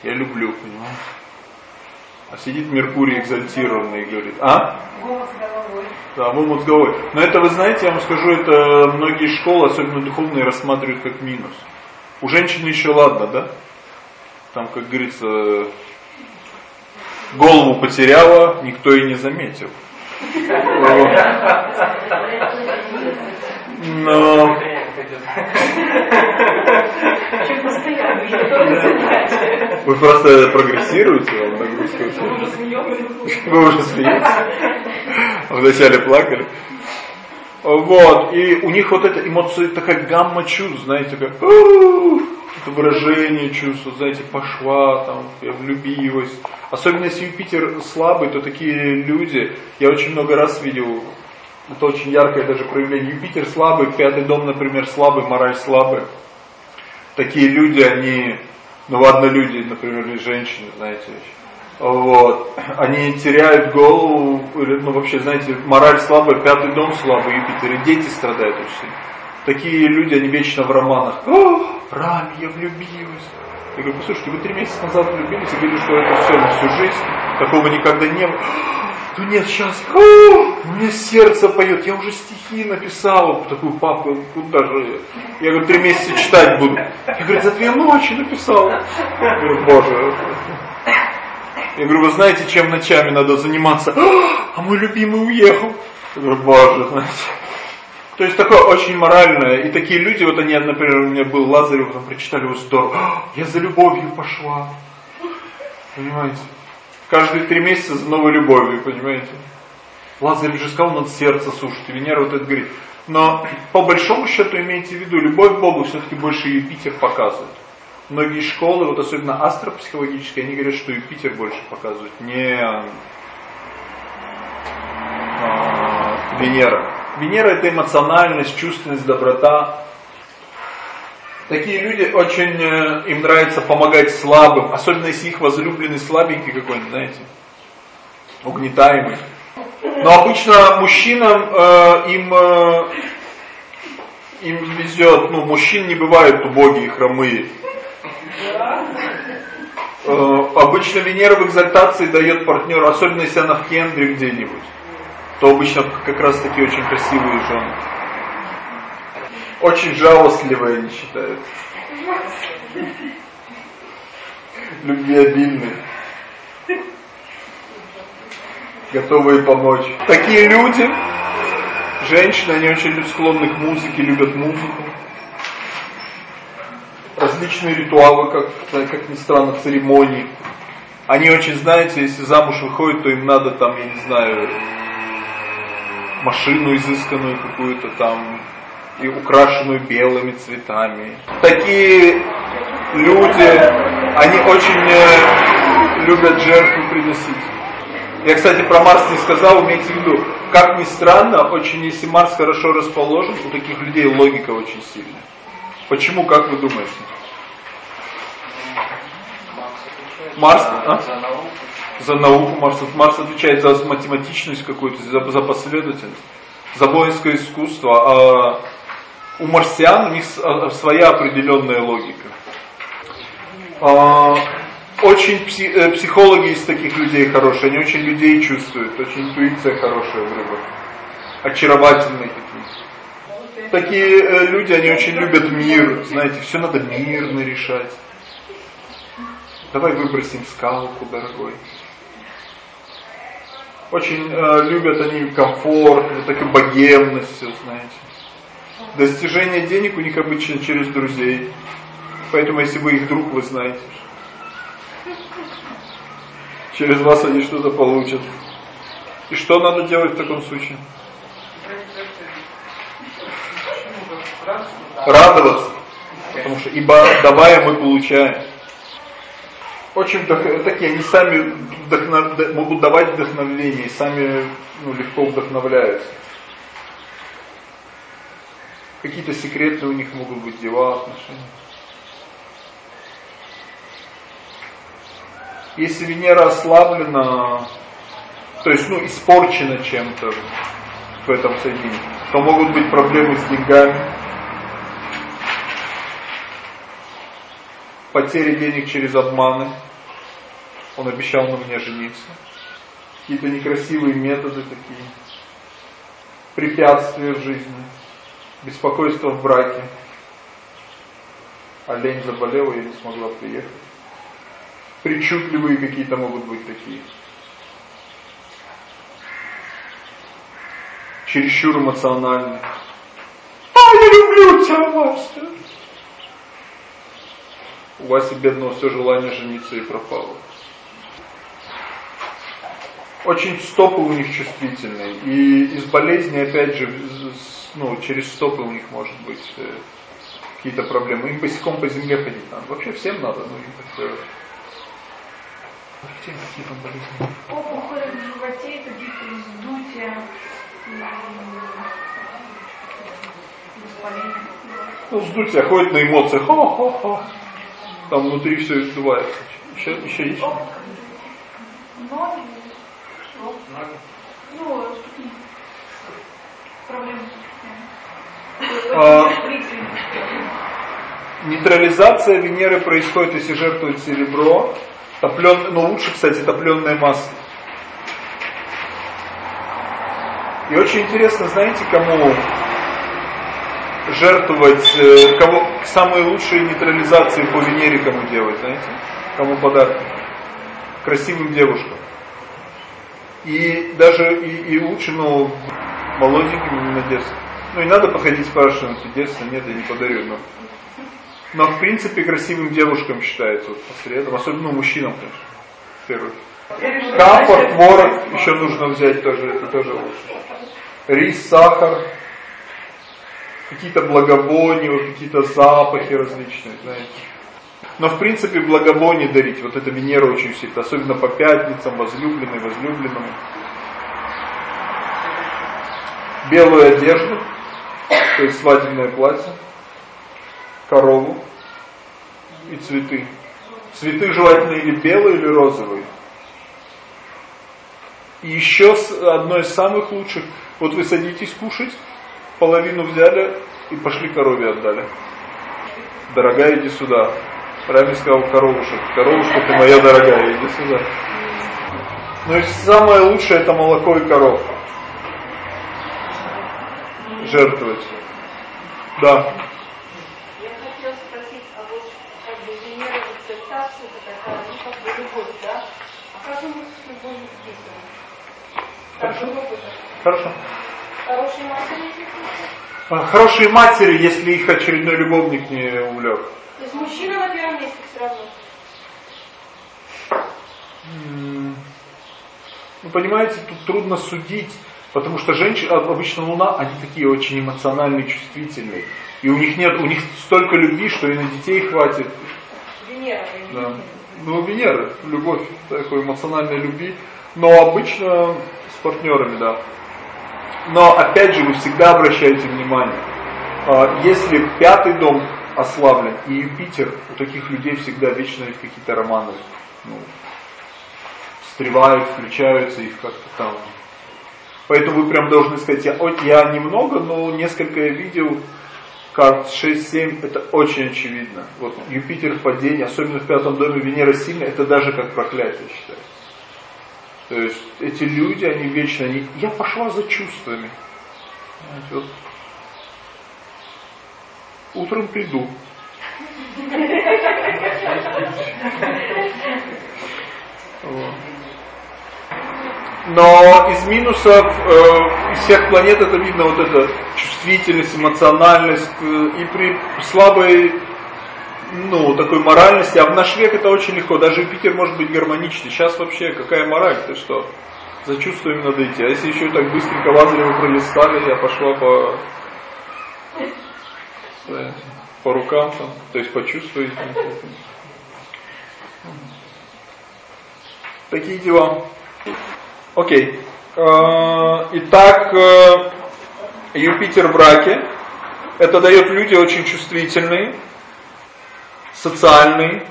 Я люблю, понимаете. А сидит Меркурий экзальтированный и говорит, а? Голос головой. Да, с головой. Но это, вы знаете, я вам скажу, это многие школы, особенно духовные, рассматривают как минус. У женщины еще ладно, да? Там, как говорится, голову потеряла, никто и не заметил. Но... Вы просто прогрессируете, вам нагрузка [laughs] Вы уже смеетесь? Вначале плакали. Вот, и у них вот эта эмоция, такая гамма чувств, знаете, как это выражение чувства, знаете, пошла, там, я влюбилась. Особенно если Юпитер слабый, то такие люди, я очень много раз видел, это очень яркое даже проявление. Юпитер слабый, пятый дом, например, слабый, мораль слабая. Такие люди, они, ну ладно, люди, например, или женщины, знаете, вот, они теряют голову, ну вообще, знаете, мораль слабая, пятый дом слабый, Юпитер, и дети страдают очень Такие люди, они вечно в романах. О, Рами, я влюбилась. Я говорю, послушайте, вы три месяца назад влюбились и говорили, что это все на всю жизнь. Такого никогда не было. Ну нет, сейчас, у меня сердце поет, я уже стихи написал, такую папу, куда же я? Я говорю, три месяца читать буду. Я говорю, за две ночи написал. Я говорю, боже. Я говорю, вы знаете, чем ночами надо заниматься? А мой любимый уехал. Я говорю, боже, знаете. То есть такое очень моральное. И такие люди, вот они, например, у меня был Лазарев, там прочитали его здорово. Я за любовью пошла. Понимаете? Каждые три месяца за новой любовью, понимаете? Лазарев же сказал, надо сердце сушить. И Венера вот это говорит. Но по большому счету имейте в виду, любовь к Богу все-таки больше Юпитер показывает. Многие школы, вот особенно астропсихологические, они говорят, что Юпитер больше показывает, не а, Венера. Венера это эмоциональность, чувственность, доброта. Такие люди очень, э, им нравится помогать слабым, особенно если их возлюбленный слабенький какой-нибудь, знаете, угнетаемый. Но обычно мужчинам э, им, э, им везет, ну мужчин не бывают убогие, хромые. Э, обычно Венера в экзальтации дает партнеру, особенно если она в кендре где-нибудь то обычно как раз таки очень красивые жены. Очень жалостливые они считают. Любвеобильные. Готовые помочь. Такие люди, женщины, они очень склонны к музыке, любят музыку. Различные ритуалы, как, как ни странно, церемонии. Они очень, знаете, если замуж выходят, то им надо там, я не знаю, машину изысканную какую-то там и украшенную белыми цветами. Такие люди, они очень любят жертву приносить. Я, кстати, про Марс не сказал, имейте в виду, как ни странно, очень, если Марс хорошо расположен, у таких людей логика очень сильная. Почему, как вы думаете? Марс, а? за науку, Марс, Марс отвечает за математичность какую-то, за, за последовательность, за воинское искусство, а у марсиан у них а, своя определенная логика. А, очень э, психологи из таких людей хорошие, они очень людей чувствуют, очень интуиция хорошая в рыбах, очаровательные такие. Такие э, люди, они очень любят мир, знаете, все надо мирно решать. Давай выбросим скалку, дорогой. Очень э, любят они комфорт, вот такую богемность, все знаете. Достижение денег у них обычно через друзей. Поэтому, если вы их друг, вы знаете. Через вас они что-то получат. И что надо делать в таком случае? Радоваться. Потому что ибо давая мы получаем очень такие, они сами вдохнов... могут давать вдохновение, и сами ну, легко вдохновляются. Какие-то секретные у них могут быть дела, отношения. Если Венера ослаблена, то есть, ну, испорчена чем-то в этом соединении, то могут быть проблемы с деньгами, потери денег через обманы. Он обещал на мне жениться. Какие-то некрасивые методы такие. Препятствия в жизни. Беспокойство в браке. Олень заболел, я не смогла приехать. Причудливые какие-то могут быть такие. Чересчур эмоциональные. А, я люблю тебя, Вася у Васи бедного все желание жениться и пропало. Очень стопы у них чувствительные. И из болезни, опять же, ну, через стопы у них может быть э, какие-то проблемы. Им босиком по земле ходить надо. Вообще всем надо, но им как-то... Какие там болезни? Опухоли в животе, какие-то вздутия, воспаление. Ну, вздутие, ходит на эмоциях. Хо-хо-хо. Там внутри все издувается. Еще, еще есть? А, нейтрализация Венеры происходит, если жертвует серебро, топлен, но лучше, кстати, топленное масло. И очень интересно, знаете, кому жертвовать, э, кому самые лучшие нейтрализации по Венере кому делать, знаете? Кому подарки? Красивым девушкам. И даже и, и лучше, ну, молоденьким на детстве. Ну, и надо походить спрашивать, детство нет, я не подарю, но... Но, в принципе, красивым девушкам считается вот, средам, особенно ну, мужчинам, конечно, первый. Камфор, творог еще нужно взять тоже, это тоже лучше. Рис, сахар, какие-то благовония, какие-то запахи различные, знаете. Но в принципе благовоние дарить, вот это Венера очень сильно, особенно по пятницам, возлюбленной, возлюбленному. Белую одежду, то есть свадебное платье, корову и цветы. Цветы желательно или белые, или розовые. И еще одно из самых лучших, вот вы садитесь кушать, половину взяли и пошли корове отдали. Дорогая, иди сюда. Правильно сказал коровушек. Коровушка ты моя дорогая, иди сюда. Ну и самое лучшее это молоко и коров. Жертвовать. Да. Я хотела спросить, а вот как бы Венера это такая, ну как бы любовь, да? А как же мы с любовью здесь? Хорошо. Хорошо. Хорошие матери? А, хорошие матери, если их очередной любовник не увлек. То есть мужчина на первом месте равно? Ну, понимаете, тут трудно судить, потому что женщины, а, обычно Луна, они такие очень эмоциональные, чувствительные. И у них нет, у них столько любви, что и на детей хватит. Венера. Да. Ну, Венера, любовь, такой эмоциональной любви. Но обычно с партнерами, да. Но опять же вы всегда обращаете внимание, а, если пятый дом ослаблен и Юпитер, у таких людей всегда вечно есть какие-то романы ну, встревают, включаются их как-то там. Поэтому вы прям должны сказать, я, я немного, но несколько я видел, карт 6-7, это очень очевидно. Вот Юпитер в падении, особенно в пятом доме Венера сильная, это даже как проклятие считается. То есть эти люди, они вечно, они, я пошла за чувствами. вот. Утром приду. Но из минусов э, из всех планет это видно вот эта чувствительность, эмоциональность э, и при слабой ну, такой моральности, а в наш век это очень легко, даже Юпитер может быть гармоничный. Сейчас вообще какая мораль, ты что? За чувствами надо идти. А если еще так быстренько Лазарева пролистали, я пошла по, по рукам, там, то есть почувствовать. Такие дела. Окей. А, итак, э, Юпитер в браке. Это дает люди очень чувствительные, социальные,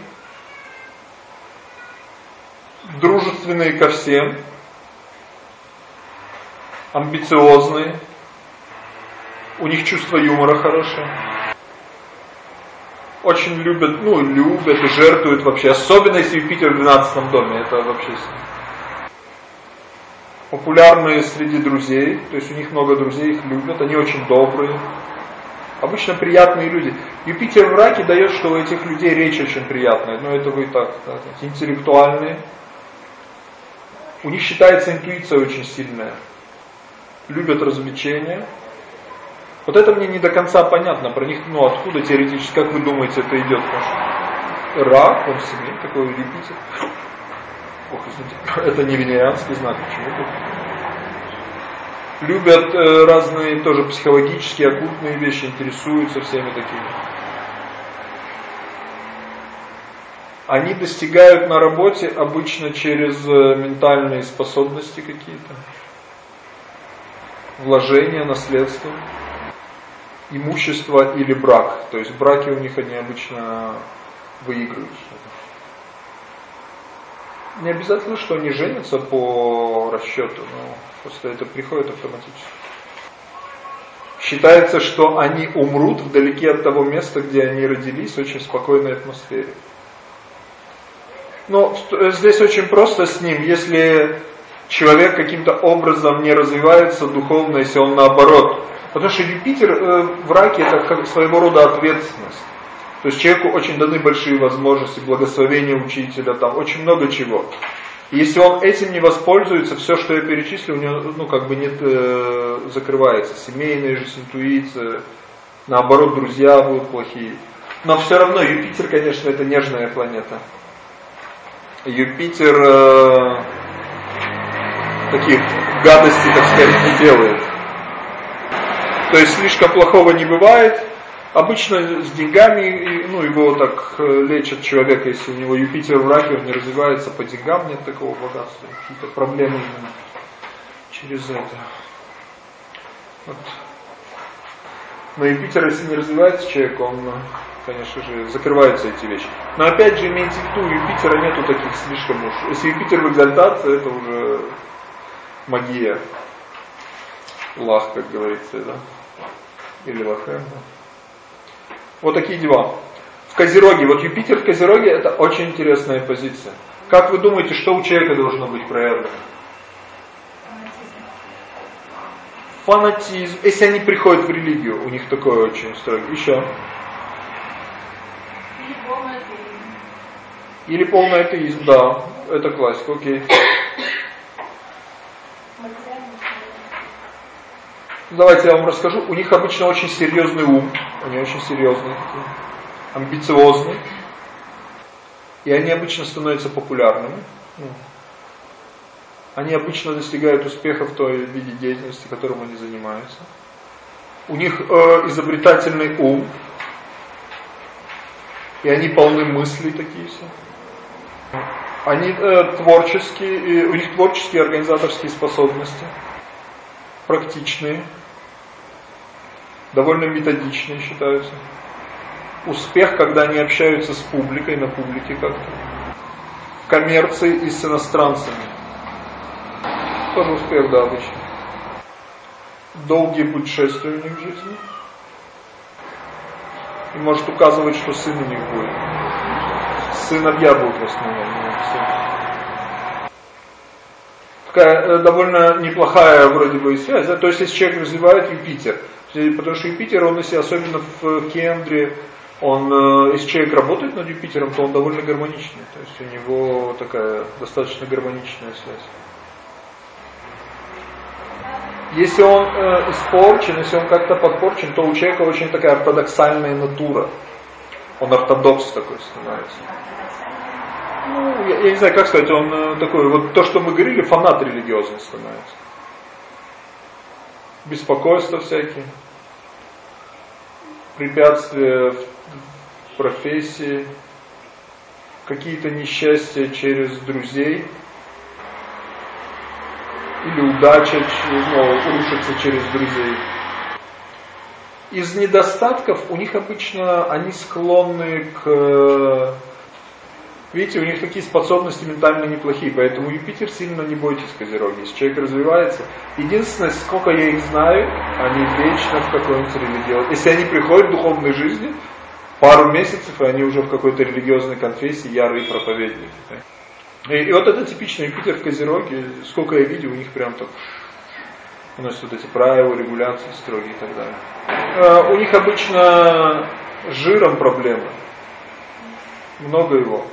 дружественные ко всем, амбициозные, у них чувство юмора хорошее. Очень любят, ну, любят и жертвуют вообще, особенно если Юпитер в 12 доме, это вообще популярные среди друзей, то есть у них много друзей, их любят, они очень добрые, обычно приятные люди. Юпитер в раке дает, что у этих людей речь очень приятная, но это вы так, так интеллектуальные. У них считается интуиция очень сильная. Любят развлечения, вот это мне не до конца понятно, про них, ну откуда теоретически, как вы думаете, это идет? Рак, он себе такой Юпитер. Ох, извините, [laughs] это не венерианский знак, почему-то. Любят э, разные тоже психологические, оккультные вещи, интересуются всеми такими. Они достигают на работе обычно через э, ментальные способности какие-то, вложения, наследство имущество или брак. То есть браки у них они обычно выигрывают. Не обязательно, что они женятся по расчету, но просто это приходит автоматически. Считается, что они умрут вдалеке от того места, где они родились, в очень спокойной атмосфере. Но здесь очень просто с ним, если человек каким-то образом не развивается духовно, если он наоборот Потому что Юпитер э, в раке это как своего рода ответственность. То есть человеку очень даны большие возможности, благословения учителя, там очень много чего. И если он этим не воспользуется, все, что я перечислил, у него, ну, как бы нет, э, закрывается. Семейная жизнь, интуиция, наоборот, друзья будут плохие. Но все равно Юпитер, конечно, это нежная планета. Юпитер э, таких гадостей, так сказать, не делает. То есть слишком плохого не бывает. Обычно с деньгами, ну его так э, лечат человека, если у него Юпитер в раке, он не развивается по деньгам, нет такого богатства. Какие-то проблемы именно через это. Вот. Но Юпитер, если не развивается человек, он, конечно же, закрываются эти вещи. Но опять же, имейте в виду, у Юпитера нету таких слишком уж. Если Юпитер в экзальтации, это уже магия. Лах, как говорится, да или Лохем. Вот такие дела. В Козероге, вот Юпитер в Козероге это очень интересная позиция. Как вы думаете, что у человека должно быть проявлено? Фанатизм. Если они приходят в религию, у них такое очень строгое. Еще. Или полный атеизм, да. Это классика, окей. Давайте я вам расскажу. У них обычно очень серьезный ум. Они очень серьезные, амбициозные. И они обычно становятся популярными. Ну, они обычно достигают успеха в той виде деятельности, которым они занимаются. У них э, изобретательный ум. И они полны мыслей такие все. Они э, творческие, и у них творческие организаторские способности. Практичные довольно методичные считаются. Успех, когда они общаются с публикой, на публике как-то. Коммерции и с иностранцами. Тоже успех, да, обычно. Долгие путешествия у них в жизни. И может указывать, что сын у них будет. Сыновья будут в основном. Такая э, довольно неплохая вроде бы связь. Да? То есть, если человек развивает Юпитер, Потому что Юпитер, он если особенно в Кендре, он, э, если человек работает над Юпитером, то он довольно гармоничный. То есть у него такая достаточно гармоничная связь. Если он э, испорчен, если он как-то подпорчен, то у человека очень такая ортодоксальная натура. Он ортодокс такой становится. Ну, я, я не знаю, как сказать, он э, такой, вот то, что мы говорили, фанат религиозный становится беспокойства всякие, препятствия в профессии, какие-то несчастья через друзей, или удача ну, рушится через друзей. Из недостатков у них обычно они склонны к... Видите, у них такие способности ментально неплохие, поэтому Юпитер сильно не бойтесь Козероги. Если человек развивается, единственное, сколько я их знаю, они вечно в какой-нибудь религиозной... Если они приходят в духовной жизни, пару месяцев, и они уже в какой-то религиозной конфессии ярые проповедники. И, и вот это типичный Юпитер в Козероге, сколько я видел, у них прям так уносят вот эти правила, регуляции строгие и так далее. А, у них обычно жиром проблемы. Много его.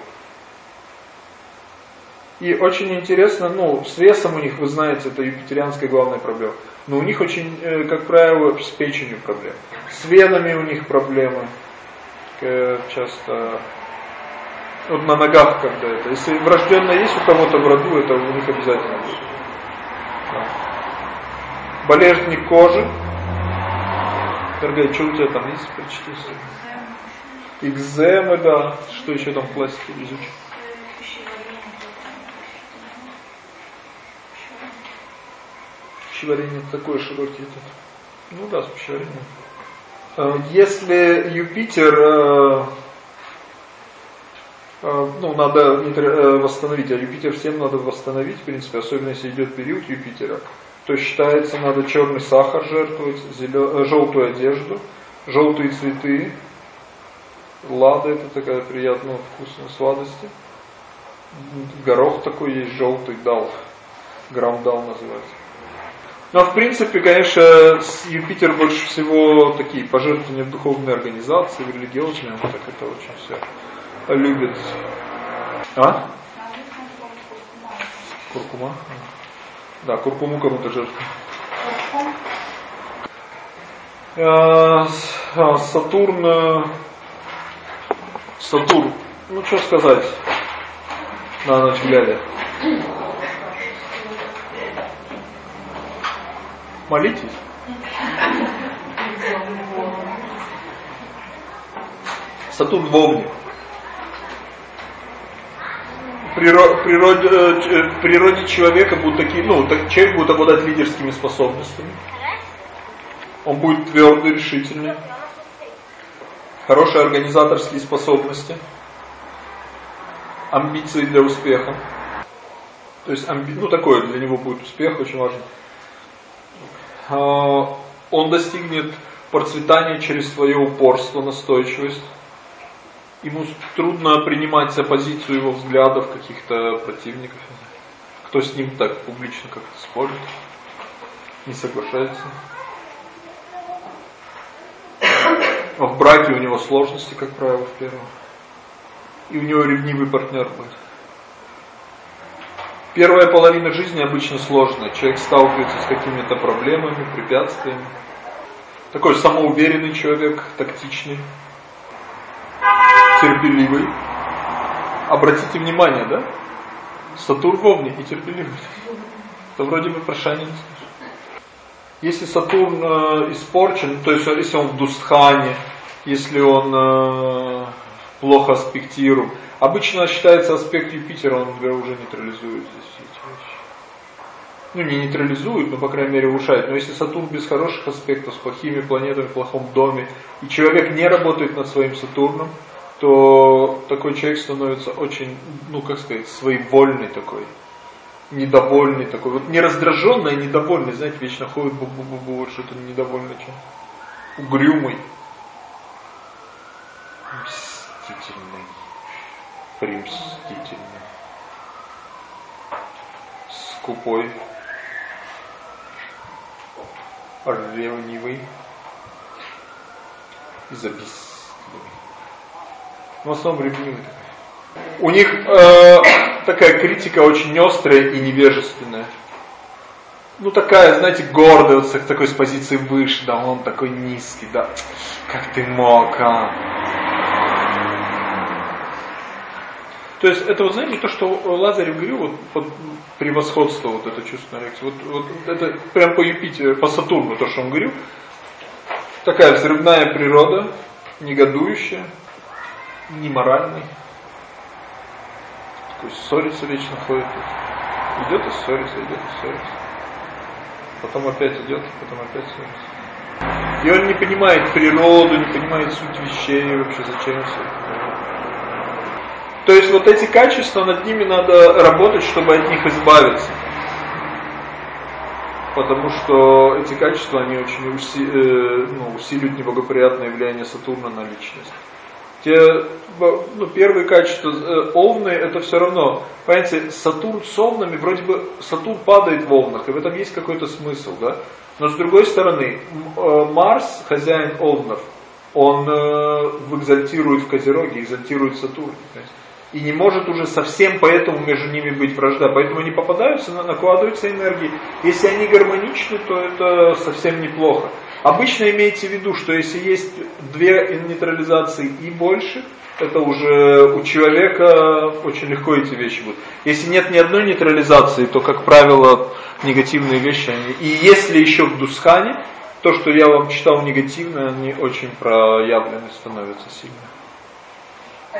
И очень интересно, ну, с весом у них, вы знаете, это юпитерианская главная проблема. Но у них очень, э, как правило, с печенью проблемы. С венами у них проблемы. Э, часто вот на ногах когда это. Если врожденно есть у кого-то в роду, это у них обязательно будет. Да. Болезни кожи. Дорогая, что у тебя там есть? Прочти. Экземы, да. Что еще там в классике изучить? Пищеварение такой широкий этот. Ну да, с пищеварением. Э, если Юпитер, э, э, ну, надо восстановить, а Юпитер всем надо восстановить, в принципе, особенно если идет период Юпитера, то считается, надо черный сахар жертвовать, зелё... желтую одежду, желтые цветы, лада это такая приятная вкусная сладость, горох такой есть желтый, дал, грамм дал называется. Но в принципе, конечно, Юпитер больше всего такие пожертвования в духовные организации, в религиозные, он так это очень все любит. А? Куркума? Да, куркуму кому-то жертвует. А, а, Сатурн, Сатурн, ну что сказать на ночь глядя. Молитесь. Сатурн в огне. Природе, природе, э, природе человека будут такие, ну, так, человек будет обладать лидерскими способностями. Он будет твердый, решительный. Хорошие организаторские способности. Амбиции для успеха. То есть, амби... ну, такое для него будет успех, очень важно. А, он достигнет процветания через свое упорство, настойчивость. Ему трудно принимать оппозицию его взглядов каких-то противников. Кто с ним так публично как-то спорит, не соглашается. В браке у него сложности, как правило, в первом. И у него ревнивый партнер будет. Первая половина жизни обычно сложная. Человек сталкивается с какими-то проблемами, препятствиями. Такой самоуверенный человек, тактичный, терпеливый. Обратите внимание, да? Сатурн в Овне и терпеливый. Это вроде бы про не Если Сатурн э, испорчен, то есть если он в Дустхане, если он э, плохо аспектируем, Обычно считается аспект Юпитера, он уже нейтрализует здесь эти вещи. Ну, не нейтрализует, но, по крайней мере, улучшает. Но если Сатурн без хороших аспектов, с плохими планетами, в плохом доме, и человек не работает над своим Сатурном, то такой человек становится очень, ну, как сказать, своевольный такой, недовольный такой. Вот не раздраженный, а недовольный, знаете, вечно ходит бу-бу-бу-бу, вот что-то недовольный чем. Угрюмый. Мстительный примстительный, скупой, ревнивый, завистливый. В основном ревнивый. У них э, такая критика очень острая и невежественная. Ну такая, знаете, гордая, вот такой с позиции выше, да, он такой низкий, да. Как ты мог, а? То есть это, вот знаете, то, что Лазарев говорил, вот под превосходство, вот это чувство реакции, вот, вот это прям по Юпитеру, по Сатурну, то, что он говорил, такая взрывная природа, негодующая, неморальный, такой ссорится вечно ходит, идет и ссорится, идет и ссорится, потом опять идет, потом опять ссорится. И он не понимает природу, не понимает суть вещей вообще, зачем все То есть вот эти качества, над ними надо работать, чтобы от них избавиться. Потому что эти качества, они очень уси, э, ну, усиливают неблагоприятное влияние Сатурна на личность. Те, ну, первые качества э, овны, это все равно, понимаете, Сатурн с овнами, вроде бы Сатурн падает в овнах, и в этом есть какой-то смысл, да? Но с другой стороны, э, Марс, хозяин овнов, он э, экзальтирует в Козероге, экзальтирует Сатурн. И не может уже совсем поэтому между ними быть вражда. Поэтому они попадаются, накладываются энергии. Если они гармоничны, то это совсем неплохо. Обычно имейте в виду, что если есть две нейтрализации и больше, это уже у человека очень легко эти вещи будут. Если нет ни одной нейтрализации, то, как правило, негативные вещи. Они... И если еще в Дускане, то, что я вам читал негативно, они очень проявлены становятся сильно. А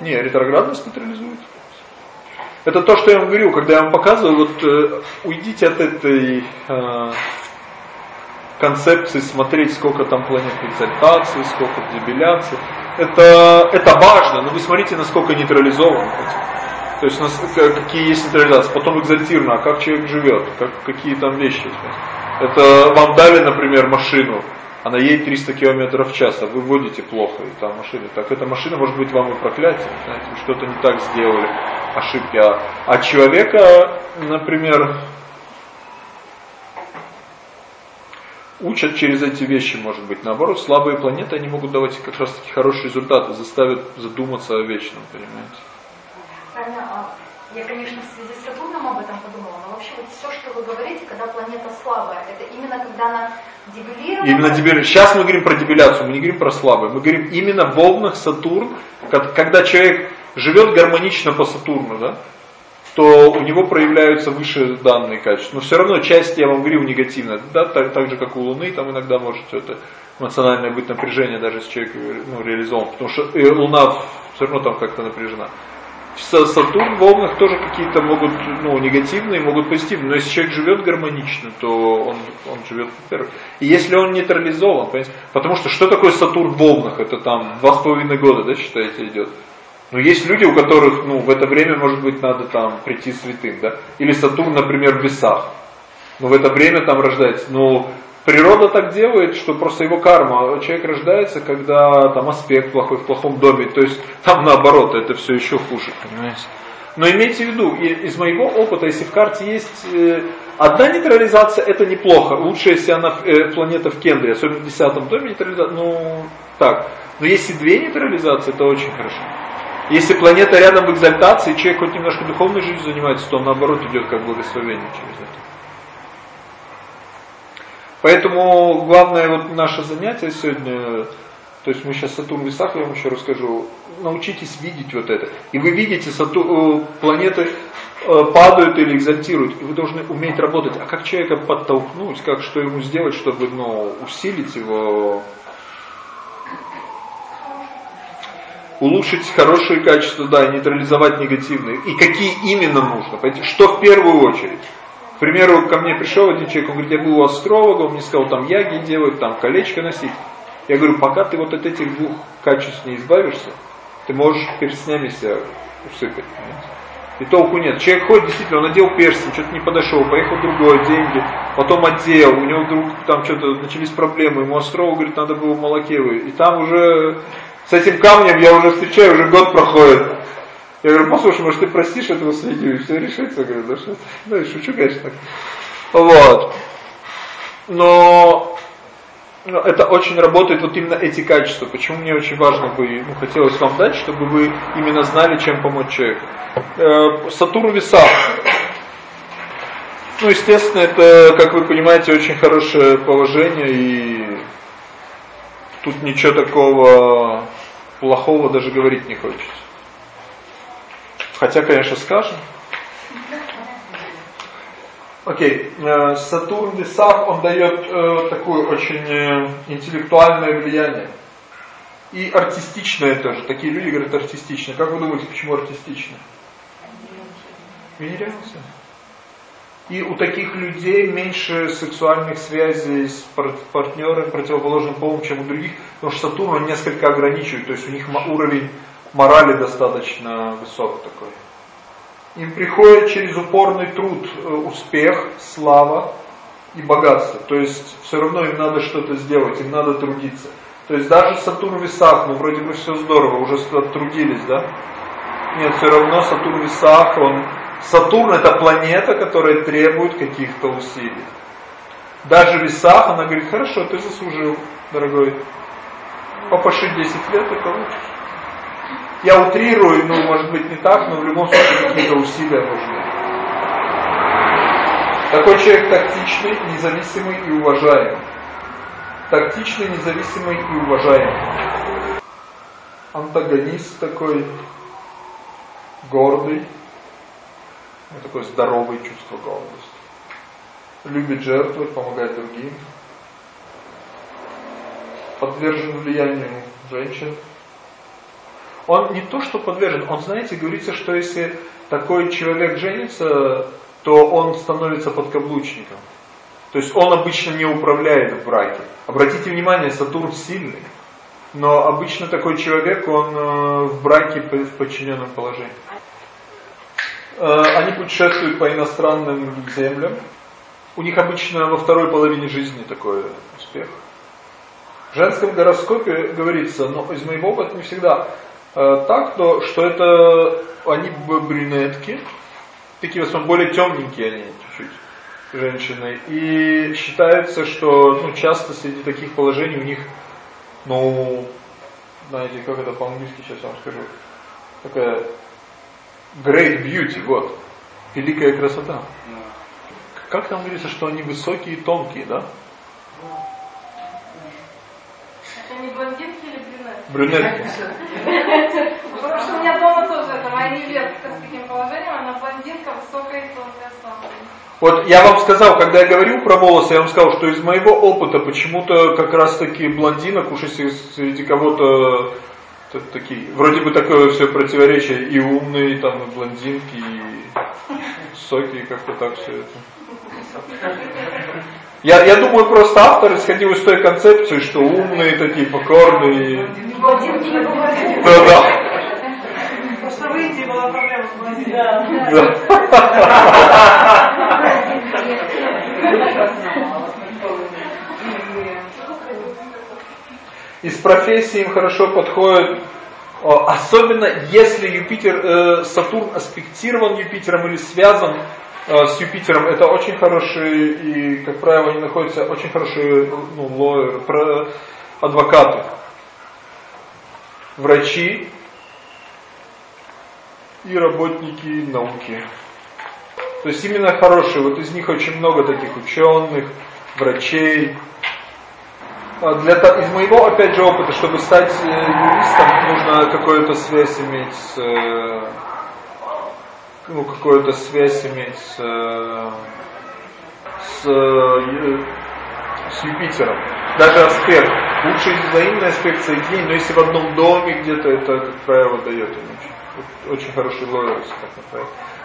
Не, ретроградность нейтрализует. Это то, что я вам говорю, когда я вам показываю, вот э, уйдите от этой э, концепции смотреть, сколько там планет экзальтации, сколько дебиляции. Это, это важно, но вы смотрите, насколько нейтрализован. То есть какие есть нейтрализации. Потом экзальтировано, а как человек живет, как, какие там вещи. Это вам дали, например, машину, она едет 300 км в час, а вы водите плохо, и там машина. Так эта машина может быть вам и проклятие, знаете, что-то не так сделали, ошибки. А, а человека, например, учат через эти вещи, может быть. Наоборот, слабые планеты, они могут давать как раз таки хорошие результаты, заставят задуматься о вечном, понимаете? Я, конечно, в связи с Сатурном об этом подумала, но вообще вот все, что вы говорите, когда планета слабая, это именно когда она дебилирована? Именно дебилирована. Сейчас мы говорим про дебиляцию, мы не говорим про слабое. Мы говорим именно в волнах Сатурн, когда человек живет гармонично по Сатурну, да? то у него проявляются выше данные качества. Но все равно часть, я вам говорил, негативная. Да, так, так же, как у Луны, там иногда может это эмоциональное быть напряжение, даже если человек ну, реализован. Потому что и Луна все равно там как-то напряжена. Сатурн в волнах тоже какие-то могут, ну, негативные, могут позитивные. Но если человек живет гармонично, то он, он живет, во-первых. И если он нейтрализован, понимаете? Потому что что такое Сатурн в волнах? Это там два с половиной года, да, считаете, идет? Но есть люди, у которых, ну, в это время, может быть, надо там прийти святым, да? Или Сатурн, например, в весах. Но в это время там рождается. Ну, природа так делает, что просто его карма. Человек рождается, когда там аспект плохой, в плохом доме. То есть там наоборот, это все еще хуже, понимаете? Но имейте в виду, из моего опыта, если в карте есть э, одна нейтрализация, это неплохо. Лучше, если она э, планета в Кендре, особенно в десятом доме нейтрализация, ну так. Но если две нейтрализации, это очень хорошо. Если планета рядом в экзальтации, человек хоть немножко духовной жизнью занимается, то он наоборот идет как благословение через это. Поэтому главное вот наше занятие сегодня, то есть мы сейчас Сатурн весах, я вам еще расскажу, научитесь видеть вот это. И вы видите, Сатур, э, планеты э, падают или экзальтируют, и вы должны уметь работать. А как человека подтолкнуть, как что ему сделать, чтобы ну, усилить его улучшить хорошие качества, да, нейтрализовать негативные. И какие именно нужно, что в первую очередь. К примеру, ко мне пришел один человек, он говорит, я был у астролога, он мне сказал, там яги делать, там колечко носить. Я говорю, пока ты вот от этих двух качеств не избавишься, ты можешь перстнями себя усыпать. Понимаете? И толку нет. Человек ходит, действительно, он надел перстень, что-то не подошел, поехал другое, деньги, потом одел, у него вдруг там что-то начались проблемы, ему астролог говорит, надо было молокевый. И там уже с этим камнем я уже встречаю, уже год проходит. Я говорю, послушай, может ты простишь этого свинью, и все решится? Я говорю, да что Ну и шучу, конечно. Вот. Но это очень работает, вот именно эти качества. Почему мне очень важно бы, ну, хотелось вам дать, чтобы вы именно знали, чем помочь человеку. Э, Сатурн веса. Ну, естественно, это, как вы понимаете, очень хорошее положение, и тут ничего такого плохого даже говорить не хочется. Хотя, конечно, скажем. Окей, okay. Э, Сатурн Висах, он дает э, такое очень э, интеллектуальное влияние. И артистичное тоже. Такие люди говорят артистично. Как вы думаете, почему артистично? Венерианцы. И у таких людей меньше сексуальных связей с партнером противоположным полом, чем у других, потому что Сатурн он несколько ограничивает, то есть у них уровень морали достаточно высок такой. Им приходит через упорный труд э, успех, слава и богатство. То есть все равно им надо что-то сделать, им надо трудиться. То есть даже Сатурн в весах, ну вроде бы все здорово, уже трудились, да? Нет, все равно Сатурн в весах, он... Сатурн это планета, которая требует каких-то усилий. Даже в весах она говорит, хорошо, ты заслужил, дорогой. Попаши 10 лет и получишь. Я утрирую, ну может быть не так, но в любом случае какие-то усилия нужны. Такой человек тактичный, независимый и уважаемый тактичный, независимый и уважаемый. Антагонист такой, гордый, ну, такое здоровое чувство гордости. Любит жертвовать, помогать другим. Подвержен влиянию женщин. Он не то, что подвержен, он, знаете, говорится, что если такой человек женится, то он становится подкаблучником. То есть он обычно не управляет в браке. Обратите внимание, Сатурн сильный. Но обычно такой человек, он э, в браке в подчиненном положении. Э, они путешествуют по иностранным землям. У них обычно во второй половине жизни такой успех. В женском гороскопе говорится, но из моего опыта не всегда так, то, что это они брюнетки, такие в основном более темненькие они чуть-чуть женщины. И считается, что ну, часто среди таких положений у них, ну, знаете, как это по-английски сейчас я вам скажу, такая great beauty, вот, великая красота. Как там говорится, что они высокие и тонкие, да? Это не блондинки или Брюнетки. Потому что у меня дома тоже это моя невестка с таким положением, она блондинка, высокая и слава. Вот я вам сказал, когда я говорил про волосы, я вам сказал, что из моего опыта почему-то как раз таки блондинок, уж если среди кого-то такие, вроде бы такое все противоречие, и умные, там, и блондинки, и высокие, как-то так все это. Я, я думаю, просто автор исходил из той концепции, что умные такие, покорные. Да, да. Просто в Индии была проблема с блондинками. Из профессии им хорошо подходит, особенно если Юпитер, э, Сатурн аспектирован Юпитером или связан с Юпитером, это очень хорошие, и, как правило, они находятся очень хорошие ну, лоеры, адвокаты, врачи и работники науки. То есть именно хорошие, вот из них очень много таких ученых, врачей. А для, из моего, опять же, опыта, чтобы стать э, юристом, нужно какую-то связь иметь с, э, ну, какую-то связь иметь с, э, с, с Юпитером. Даже аспект. Лучше взаимный аспект соединения, но если в одном доме где-то, это, как правило, дает очень, очень хороший лояльность.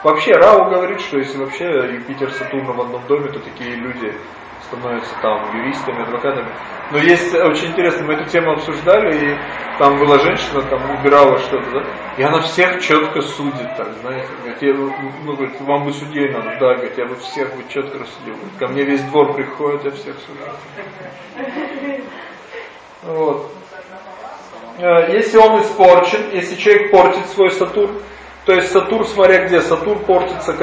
Вообще Рау говорит, что если вообще Юпитер Сатурн в одном доме, то такие люди становятся там юристами, адвокатами. Но есть очень интересно, мы эту тему обсуждали, и там была женщина, там убирала что-то, да, и она всех четко судит, так, знаете, говорит, я, ну, говорит, вам бы судей надо, да, говорит, я бы всех бы четко рассудил, говорит, ко мне весь двор приходит, я всех сужу. Вот. Э, если он испорчен, если человек портит свой Сатурн, то есть Сатурн, смотря где, Сатурн портится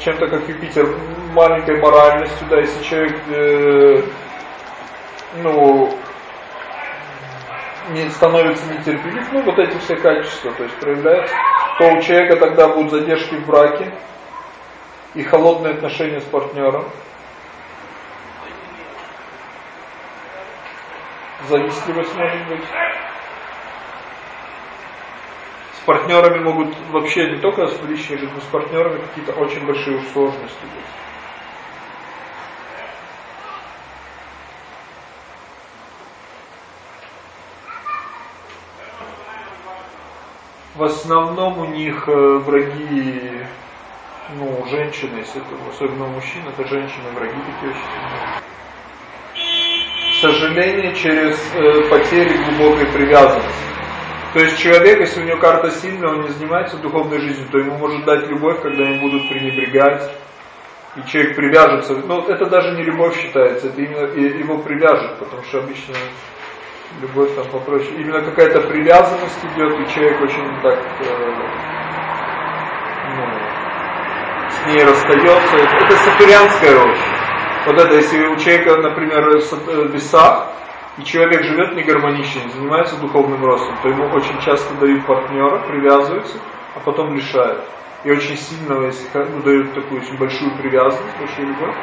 чем-то как Юпитер, маленькой моральностью, да, если человек, э, ну, не становится нетерпелив, ну, вот эти все качества, то есть проявляются, то у человека тогда будут задержки в браке и холодные отношения с партнером. Завистливость может быть с партнерами могут вообще не только личной жизни, но с партнерами какие-то очень большие сложности быть. В основном у них э, враги ну, женщины, если это особенно мужчин, это женщины, враги такие очень сильные. Сожаление через э, потери глубокой привязанности. То есть человек, если у него карта сильная, он не занимается духовной жизнью, то ему может дать любовь, когда им будут пренебрегать, и человек привяжется. Но это даже не любовь считается, это именно его привяжет, потому что обычно любовь там попроще. Именно какая-то привязанность идет, и человек очень так э, ну, с ней расстается. Это сатурянская роща. Вот это, если у человека, например, в весах, и человек живет негармонично, не занимается духовным ростом, то ему очень часто дают партнера, привязываются, а потом лишают. И очень сильно, если ну, дают такую очень большую привязанность, большую любовь.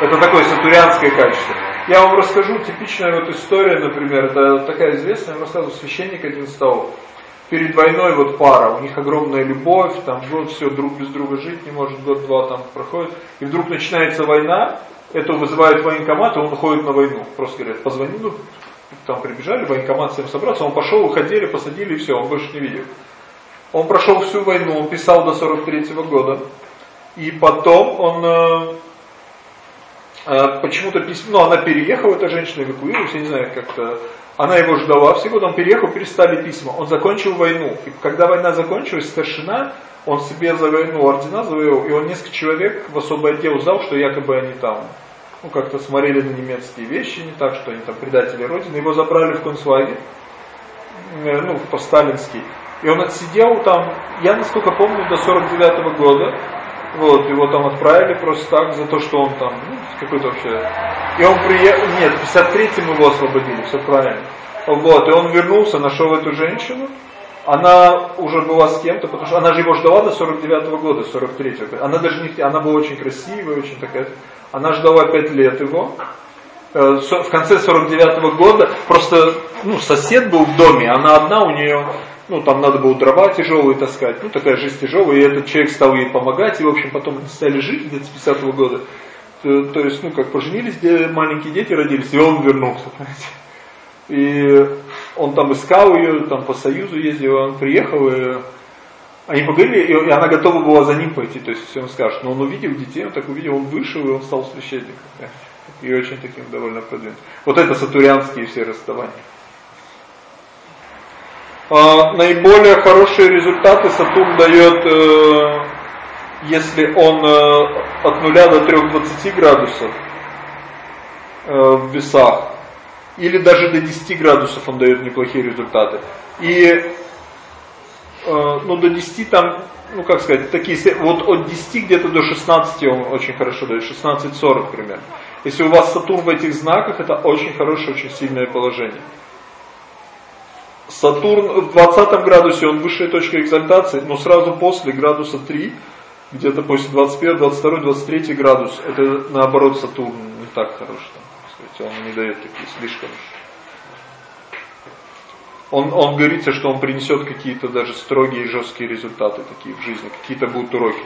Это такое сатурянское качество. Я вам расскажу типичная вот история, например, это такая известная, я вам рассказывал, священник один стал. Перед войной вот пара, у них огромная любовь, там год все друг без друга жить не может, год-два там проходит. И вдруг начинается война, это вызывает военкомат, и он уходит на войну. Просто говорят, позвони, ну, там прибежали, военкомат всем собраться, он пошел, уходили, посадили, и все, он больше не видел. Он прошел всю войну, он писал до 43 -го года. И потом он э, почему-то письмо, ну она переехала, эта женщина эвакуировалась, я не знаю, как-то, она его ждала, всего он переехал, перестали письма. Он закончил войну. И когда война закончилась, старшина, он себе за войну ордена завоевал, и он несколько человек в особый отдел сдал, что якобы они там ну, как-то смотрели на немецкие вещи, не так, что они там предатели Родины. Его забрали в концлагерь, э, ну, по-сталински. И он отсидел там, я насколько помню, до 49 -го года. Вот, его там отправили просто так, за то, что он там, ну, какой-то вообще... И он приехал, нет, в 53-м его освободили, все правильно. Вот, и он вернулся, нашел эту женщину, она уже была с кем-то, потому что она же его ждала до 49 -го года, 43-го. Она даже не, она была очень красивая, очень такая, она ждала 5 лет его. Э, в конце 49 -го года просто, ну, сосед был в доме, она одна, у нее ну, там надо было дрова тяжелые таскать, ну, такая жизнь тяжелая, и этот человек стал ей помогать, и, в общем, потом стали жить где-то с 50 -го года. То, то есть, ну, как поженились, где маленькие дети родились, и он вернулся, понимаете. И он там искал ее, там по Союзу ездил, он приехал, и они поговорили, и она готова была за ним пойти, то есть, он скажет, но он увидел детей, он так увидел, он вышел, и он стал священником. И очень таким довольно продвинутым. Вот это сатурянские все расставания. А, наиболее хорошие результаты Сатурн дает, э, если он э, от 0 до 3-20 градусов э, в весах, или даже до 10 градусов он дает неплохие результаты. И ну, до 10 там, ну как сказать, такие, вот от 10 где-то до 16 он очень хорошо дает, 16-40 примерно. Если у вас Сатурн в этих знаках, это очень хорошее, очень сильное положение. Сатурн в 20 градусе, он высшая точка экзальтации, но сразу после градуса 3, где-то после 21, 22, 23 градус, это наоборот Сатурн не так хорош, там, сказать, он не дает такие слишком. Он, он говорится, что он принесет какие-то даже строгие жесткие результаты такие в жизни, какие-то будут уроки.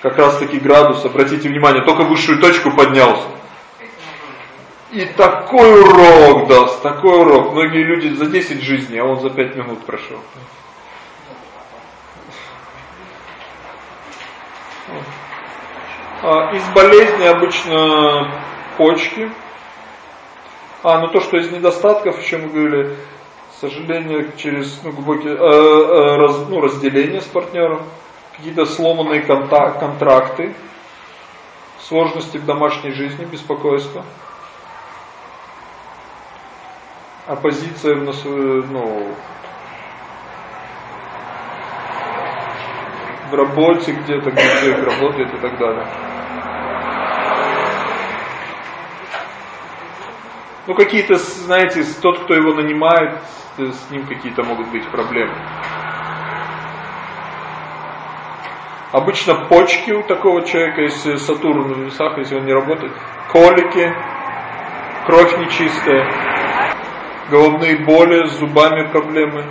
Как раз таки градус, обратите внимание, только высшую точку поднялся. И такой урок даст, такой урок. Многие люди за 10 жизней, а он за 5 минут прошел. А, из болезней обычно почки. А, ну то, что из недостатков, чем мы говорили, сожаление через ну, глубокие, э, э, раз, ну, разделение с партнером, какие-то сломанные контак, контракты, сложности в домашней жизни, беспокойство. Оппозиция в нас, ну, в работе где-то, где человек работает и так далее. Ну, какие-то, знаете, тот, кто его нанимает, с ним какие-то могут быть проблемы. Обычно почки у такого человека, если Сатурн в весах, если он не работает, колики, кровь нечистая, головные боли, с зубами проблемы,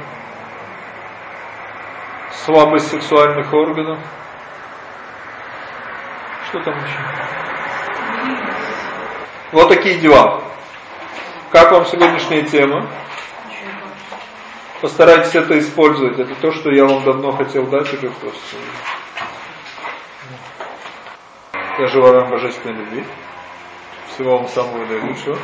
слабость сексуальных органов. Что там еще? Вот такие дела. Как вам сегодняшняя тема? Постарайтесь это использовать. Это то, что я вам давно хотел дать уже просто. Я желаю вам божественной любви. Всего вам самого наилучшего.